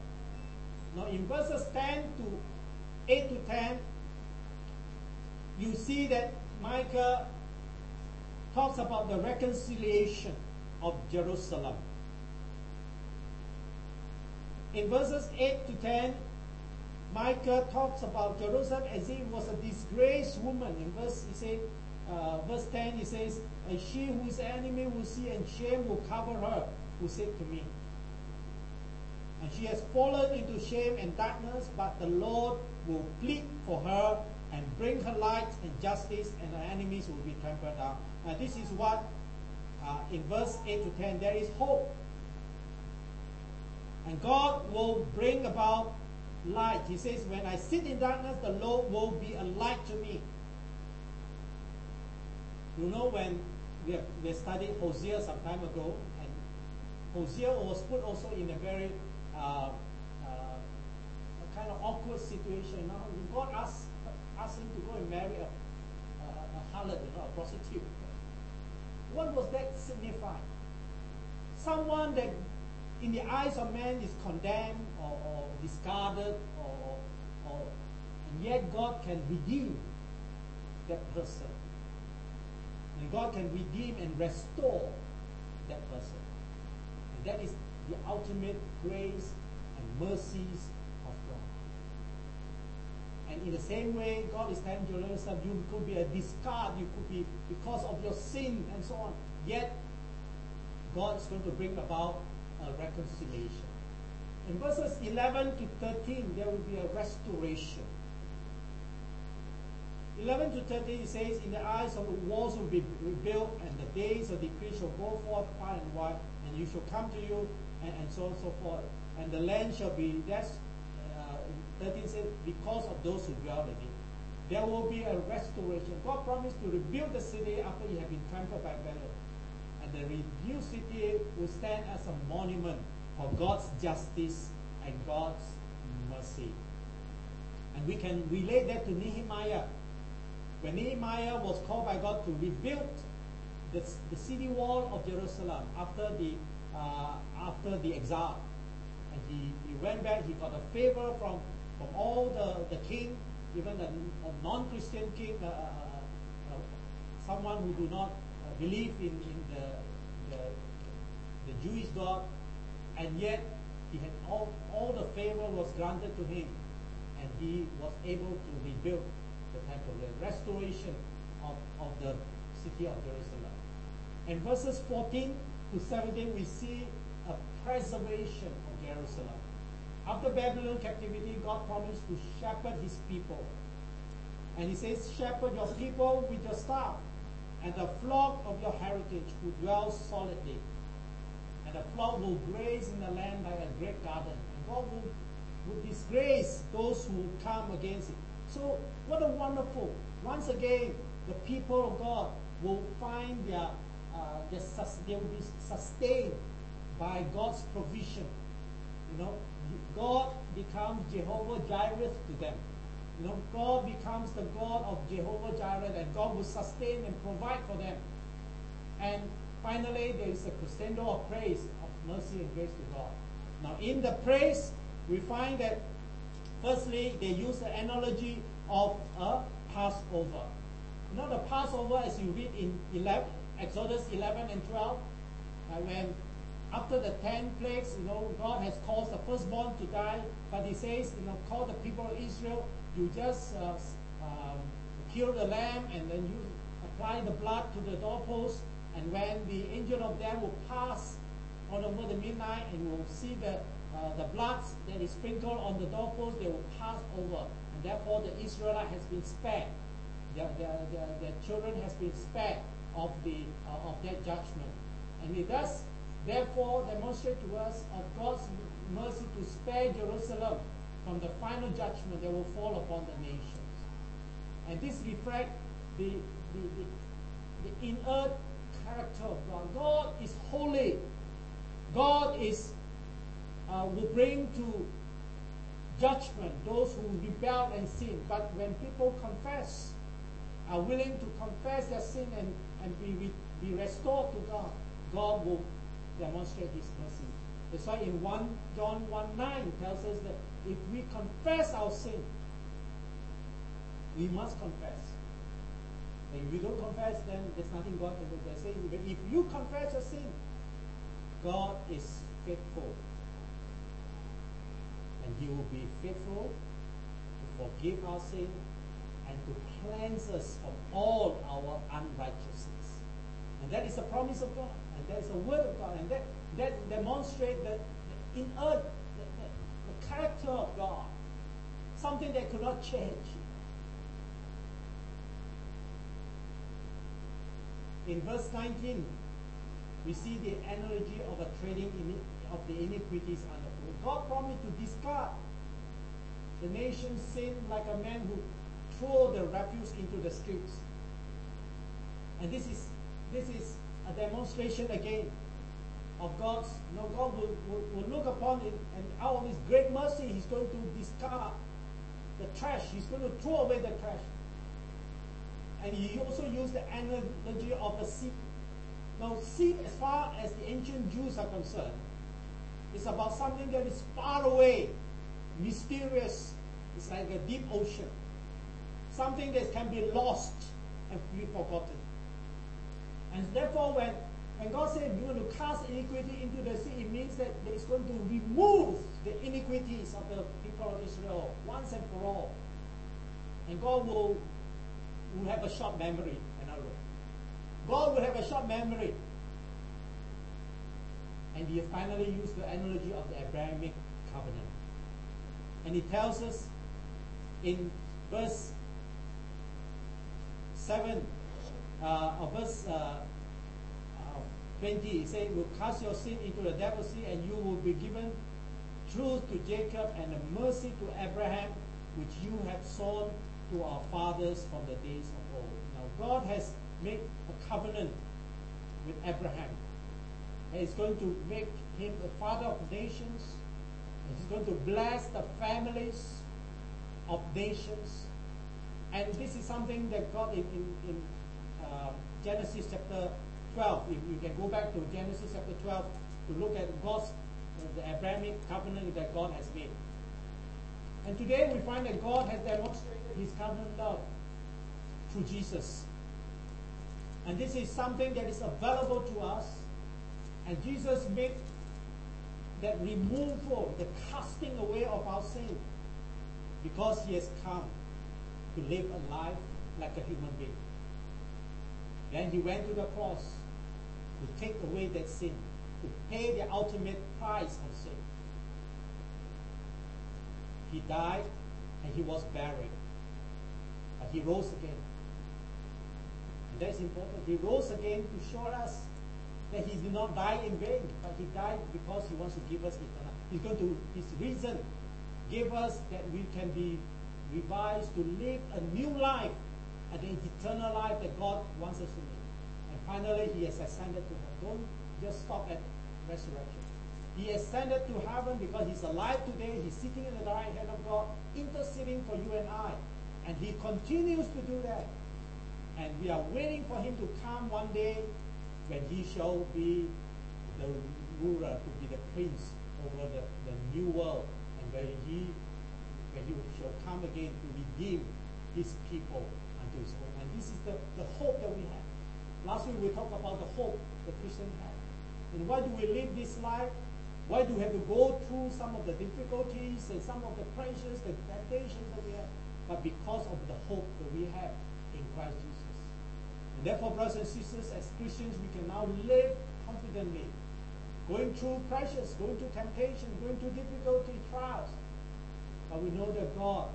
Now, in verses 10 to 8 to 10, you see that Micah talks about the reconciliation of Jerusalem. In verses 8 to 10, Micah talks about Jerusalem as if it was a disgraced woman. In verse, he say, uh, verse 10, he says, And she whose enemy will see and shame will cover her, who said to me. And she has fallen into shame and darkness, but the Lord will plead for her and bring her light and justice, and her enemies will be trampled down. Now, this is what uh, in verse 8 to 10 there is hope. And God will bring about light. He says, When I sit in darkness, the Lord will be a light to me. You know, when we, have, we studied Hosea some time ago, and Hosea was put also in a very uh, uh, kind of awkward situation. Now, God asked, asked him to go and marry a, a, a harlot, you know, a prostitute. What was that signify? Someone that in the eyes of man is condemned or, or discarded or, or and yet God can redeem that person. And God can redeem and restore that person. And that is the ultimate grace and mercies of God. And in the same way, God is telling Jerusalem, you could be a discard, you could be because of your sin and so on. Yet, God is going to bring about a reconciliation. In verses 11 to 13, there will be a restoration. 11 to 13 it says, In the eyes of the walls will be rebuilt, and the days of decree shall go forth far and wide, and you shall come to you, and, and so on and so forth. And the land shall be, that's uh, 13 says, because of those who dwell in it. There will be a restoration. God promised to rebuild the city after it had been trampled by battle. And the rebuilt city will stand as a monument for God's justice and God's mercy. And we can relate that to Nehemiah. When Nehemiah was called by God to rebuild the, the city wall of Jerusalem after the uh, after the exile, and he, he went back, he got a favor from from all the, the king, even a, a non-Christian king, uh, uh, someone who do not believe in, in the, the, the Jewish God, and yet he had all, all the favor was granted to him. and he was able to rebuild the temple, the restoration of, of the city of Jerusalem. And verses 14 to 17, we see a preservation of Jerusalem. After Babylon captivity, God promised to shepherd his people. And he says, Shepherd your people with your staff, and the flock of your heritage who dwell solidly. And the flock will graze in the land like a great garden. And God will, will disgrace those who come against it. So, what a wonderful. Once again, the people of God will find their, uh, their they will be sustained by God's provision. You know, God becomes Jehovah Jireh to them. You know, God becomes the God of Jehovah Jireh, and God will sustain and provide for them. And finally, there is a crescendo of praise, of mercy and grace to God. Now, in the praise, we find that firstly, they use the analogy of a Passover. You know, the Passover, as you read in 11, Exodus 11 and 12, uh, when after the ten plagues, you know, God has caused the firstborn to die, but He says, you know, call the people of Israel, you just uh, um, kill the lamb and then you apply the blood to the doorpost, and when the angel of death will pass on over the midnight and will see the uh, the blood that is sprinkled on the doorpost, they will pass over, and therefore the Israelite has been spared. Their, their, their, their children has been spared of the uh, of that judgment, and it does therefore demonstrate to us of God's mercy to spare Jerusalem from the final judgment that will fall upon the nations. And this reflects the, the, the, the inert character of God. God is holy. God is uh, will bring to judgment those who rebel and sin. But when people confess, are willing to confess their sin and, and be, be restored to God, God will demonstrate his mercy. That's why in 1 John 1 9 tells us that if we confess our sin, we must confess. And if we don't confess, then there's nothing God can do. But if you confess your sin, God is faithful. And He will be faithful to forgive our sin and to cleanse us from all our unrighteousness. And that is a promise of God. And that is a word of God. And that, that demonstrates that in earth, the, the, the character of God, something that could not change. In verse 19, we see the analogy of a trading in, of the iniquities God promised to discard the nation's sin like a man who throw the refuse into the streets. And this is this is a demonstration again of God's. You know, God will, will, will look upon it, and out of His great mercy, He's going to discard the trash. He's going to throw away the trash. And He also used the analogy of a seed. Now, seed, as far as the ancient Jews are concerned, is about something that is far away, mysterious. It's like a deep ocean. Something that can be lost and be forgotten. And therefore, when, when God said you're going to cast iniquity into the sea, it means that it's going to remove the iniquities of the people of Israel once and for all. And God will, will have a short memory, in other words. God will have a short memory. And he finally used the analogy of the Abrahamic covenant. And he tells us in verse 7 uh, or verse uh, uh, 20, he says, Will cast your sin into the devil's sea, and you will be given truth to Jacob and a mercy to Abraham, which you have sown to our fathers from the days of old. Now, God has made a covenant with Abraham. And he's going to make him the father of nations. And he's going to bless the families of nations. And this is something that God in, in, in uh, Genesis chapter 12, if you can go back to Genesis chapter 12 to look at God's, uh, the Abrahamic covenant that God has made. And today we find that God has demonstrated his covenant love through Jesus. And this is something that is available to us. And Jesus made that removal, the casting away of our sin. because he has come to live a life like a human being. Then he went to the cross to take away that sin, to pay the ultimate price of sin. He died and he was buried. But he rose again. And that's important. He rose again to show us that he did not die in vain, but he died because he wants to give us eternal. He's going to, his reason gave us that we can be revised to live a new life and eternal life that God wants us to live. And finally, he has ascended to heaven. Don't just stop at resurrection. He ascended to heaven because he's alive today. He's sitting in the right hand of God, interceding for you and I. And he continues to do that. And we are waiting for him to come one day when he shall be the ruler, to be the prince over the, the new world. And when he, when he shall come again to redeem his people unto his own. And this is the, the hope that we have. Last week we talked about the hope the Christian have. And why do we live this life? Why do we have to go through some of the difficulties and some of the pressures, the temptations that we have? But because of the hope that we have in Christ Jesus. Therefore, brothers and sisters, as Christians, we can now live confidently. Going through pressures, going through temptation, going through difficulty, trials. But we know that God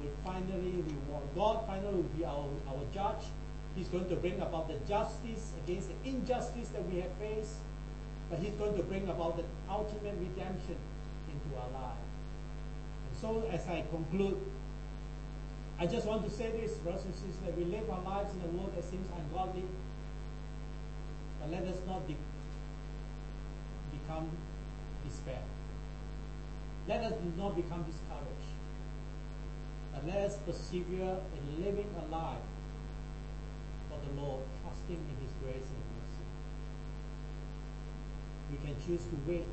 will finally reward. God finally will be our, our judge. He's going to bring about the justice against the injustice that we have faced but he's going to bring about the ultimate redemption into our lives. And so, as I conclude, I just want to say this, brothers and sisters, that we live our lives in a world that seems ungodly, but let us not de- become despair. Let us not become discouraged. But let us persevere in living a life for the Lord, trusting in His grace and mercy. we can choose to wait.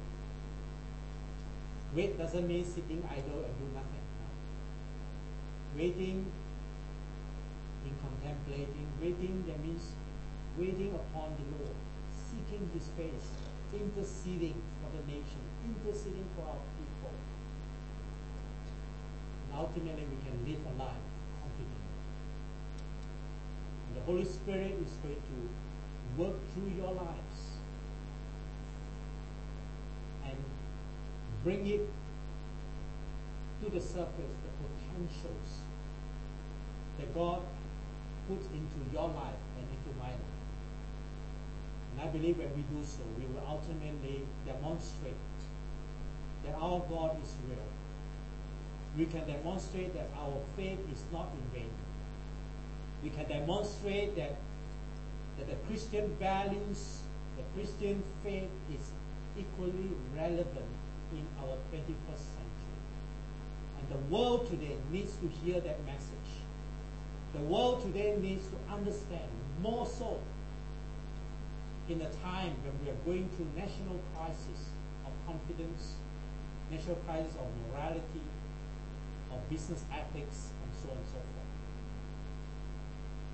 Wait doesn't mean sitting idle and do nothing. Waiting in contemplating, waiting that means waiting upon the Lord, seeking His face, interceding for the nation, interceding for our people. And ultimately, we can live a life confidently. And the Holy Spirit is going to work through your lives and bring it to the surface, the potentials that God puts into your life and into my life. And I believe when we do so, we will ultimately demonstrate that our God is real. We can demonstrate that our faith is not in vain. We can demonstrate that, that the Christian values, the Christian faith is equally relevant in our 21st century. The world today needs to hear that message. The world today needs to understand more so in a time when we are going through national crisis of confidence, national crisis of morality, of business ethics, and so on and so forth.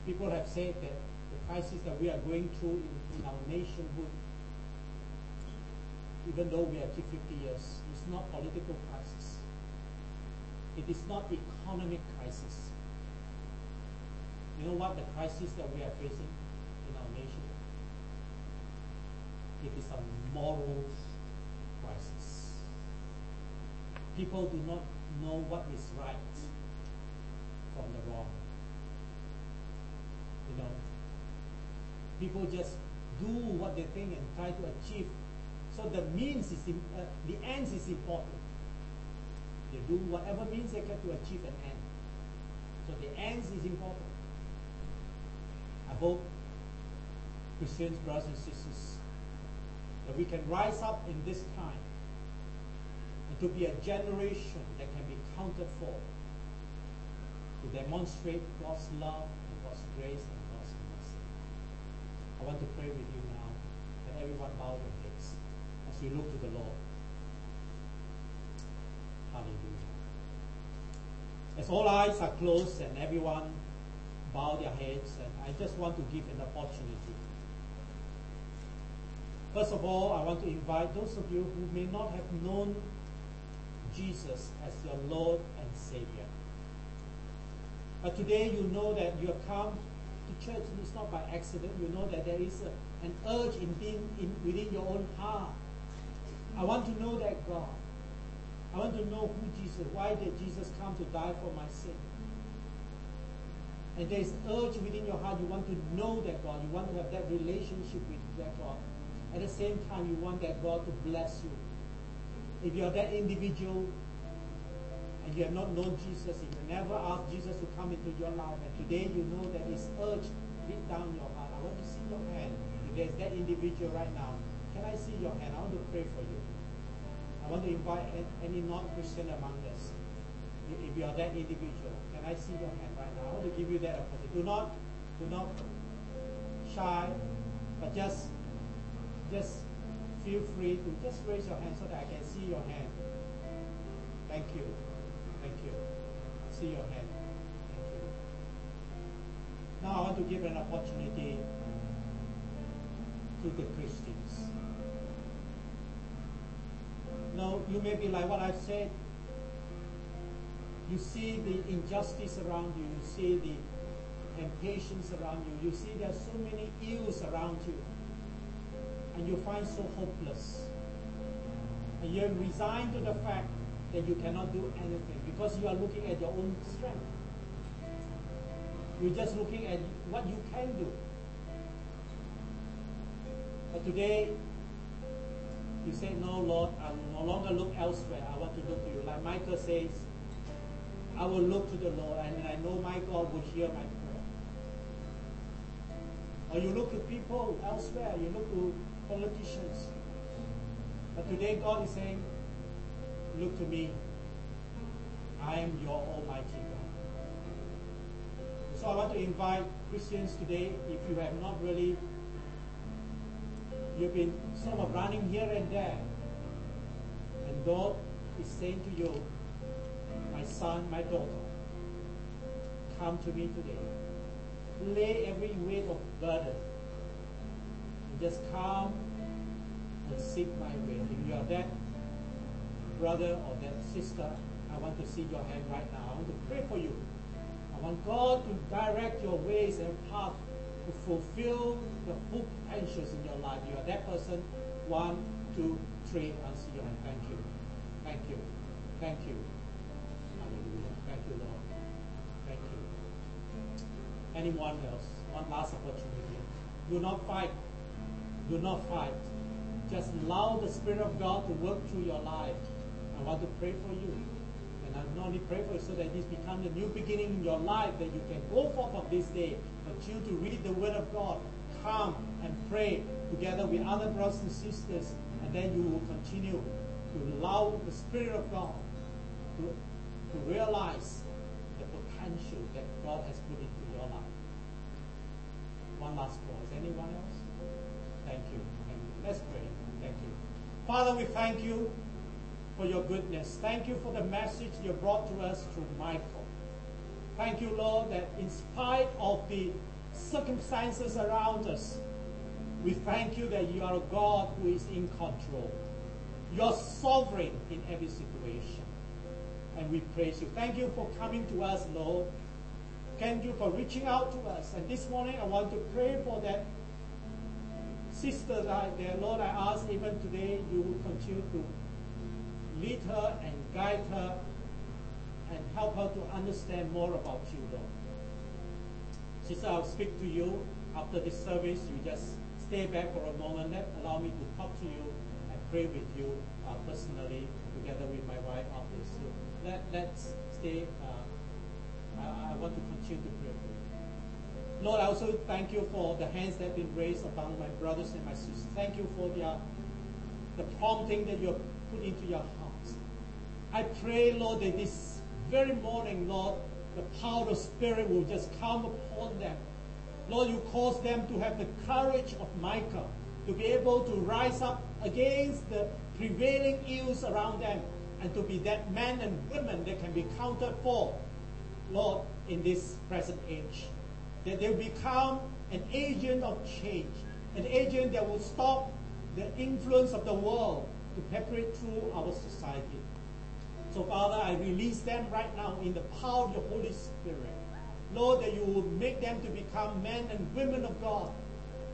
People have said that the crisis that we are going through in, in our nationhood even though we are 50 years, is not political crisis. It is not economic crisis. You know what the crisis that we are facing in our nation? It is a moral crisis. People do not know what is right from the wrong. You know, people just do what they think and try to achieve so the means is, uh, the ends is important. They do whatever means they can to achieve an end. So the ends is important. I hope Christians, brothers and sisters, that we can rise up in this time and to be a generation that can be counted for to demonstrate God's love and God's grace and God's mercy. I want to pray with you now that everyone bow their heads as we look to the Lord. Hallelujah. As all eyes are closed and everyone bow their heads, and I just want to give an opportunity. First of all, I want to invite those of you who may not have known Jesus as your Lord and Savior. But today you know that you have come to church and it's not by accident. You know that there is a, an urge in, being in, within your own heart. I want to know that God. I want to know who Jesus, why did Jesus come to die for my sin? And there is urge within your heart, you want to know that God, you want to have that relationship with that God. At the same time, you want that God to bless you. If you are that individual and you have not known Jesus, if you never asked Jesus to come into your life, and today you know that His urge deep down your heart, I want to see your hand. If there's that individual right now, can I see your hand? I want to pray for you. I want to invite any non-Christian among us. If you are that individual, can I see your hand right now? I want to give you that opportunity. Do not, do not shy, but just, just feel free to just raise your hand so that I can see your hand. Thank you. Thank you. See your hand. Thank you. Now I want to give an opportunity to the Christians. Now you may be like what I've said. You see the injustice around you. You see the temptations around you. You see there's so many ills around you. And you find so hopeless. And you're resigned to the fact that you cannot do anything because you are looking at your own strength. You're just looking at what you can do. But today, you say, No, Lord, I will no longer look elsewhere. I want to look to you. Like Micah says, I will look to the Lord, and I know my God will hear my prayer. Or you look to people elsewhere, you look to politicians. But today God is saying, Look to me. I am your Almighty God. So I want to invite Christians today, if you have not really, you've been sort of running here and there, and God is saying to you, my son, my daughter, come to me today. Lay every weight of burden. And just come and seek my will. If you are that brother or that sister, I want to see your hand right now. I want to pray for you. I want God to direct your ways and path to fulfill the full potentials in your life. You are that person. One, two, three. and see your hand. Thank you. Thank you. Thank you. Hallelujah. Thank you, Lord. Thank you. Anyone else? One last opportunity. Do not fight. Do not fight. Just allow the Spirit of God to work through your life. I want to pray for you. And I not only pray for you so that this becomes a new beginning in your life, that you can go forth on this day, continue to read the Word of God, come and pray together with other brothers and sisters, and then you will continue to allow the Spirit of God to to realize the potential that God has put into your life. One last call. Is anyone else? Thank you. Thank you. Let's pray. Thank you. Father, we thank you for your goodness. Thank you for the message you brought to us through Micah. Thank you, Lord, that in spite of the circumstances around us, we thank you that you are a God who is in control. You're sovereign in every situation and we praise you. Thank you for coming to us, Lord. Thank you for reaching out to us. And this morning I want to pray for that sister right there. Lord, I ask even today you will continue to lead her and guide her and help her to understand more about you, Lord. Sister, I'll speak to you after this service. You just stay back for a moment. Let allow me to talk to you and pray with you uh, personally together with my wife after this let, let's stay. Uh, I, I, want to continue to pray for you. Lord, I also thank you for the hands that have been raised among my brothers and my sisters. Thank you for their, the prompting that you have put into your hearts. I pray, Lord, that this very morning, Lord, the power of Spirit will just come upon them. Lord, you cause them to have the courage of Micah, to be able to rise up against the prevailing ills around them and to be that men and women that can be counted for, Lord, in this present age. That they will become an agent of change, an agent that will stop the influence of the world to penetrate through our society. So, Father, I release them right now in the power of the Holy Spirit. Lord, that you will make them to become men and women of God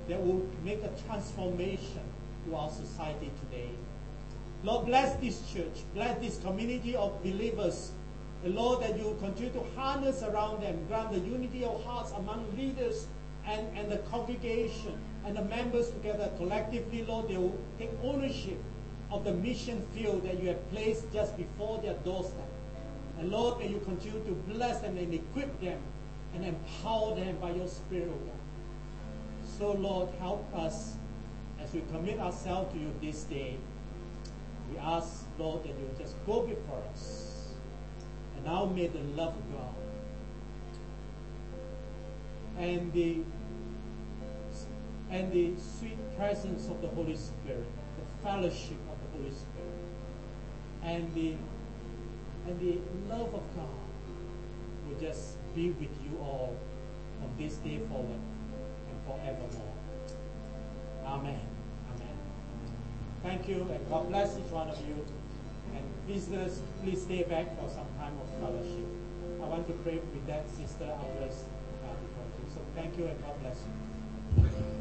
that will make a transformation to our society today. Lord, bless this church, bless this community of believers. And Lord, that you will continue to harness around them, grant the unity of hearts among leaders and, and the congregation and the members together collectively, Lord, they will take ownership of the mission field that you have placed just before their doorstep. And Lord, may you continue to bless them and equip them and empower them by your Spirit, O God. So, Lord, help us as we commit ourselves to you this day. We ask, Lord, that you just go before us. And now may the love of God and the and the sweet presence of the Holy Spirit, the fellowship Holy Spirit, and the and the love of God will just be with you all from this day forward and forevermore. Amen. Amen. Thank you, and God bless each one of you. And visitors, please stay back for some time of fellowship. I want to pray with that sister Agnes uh, before you. So thank you, and God bless you.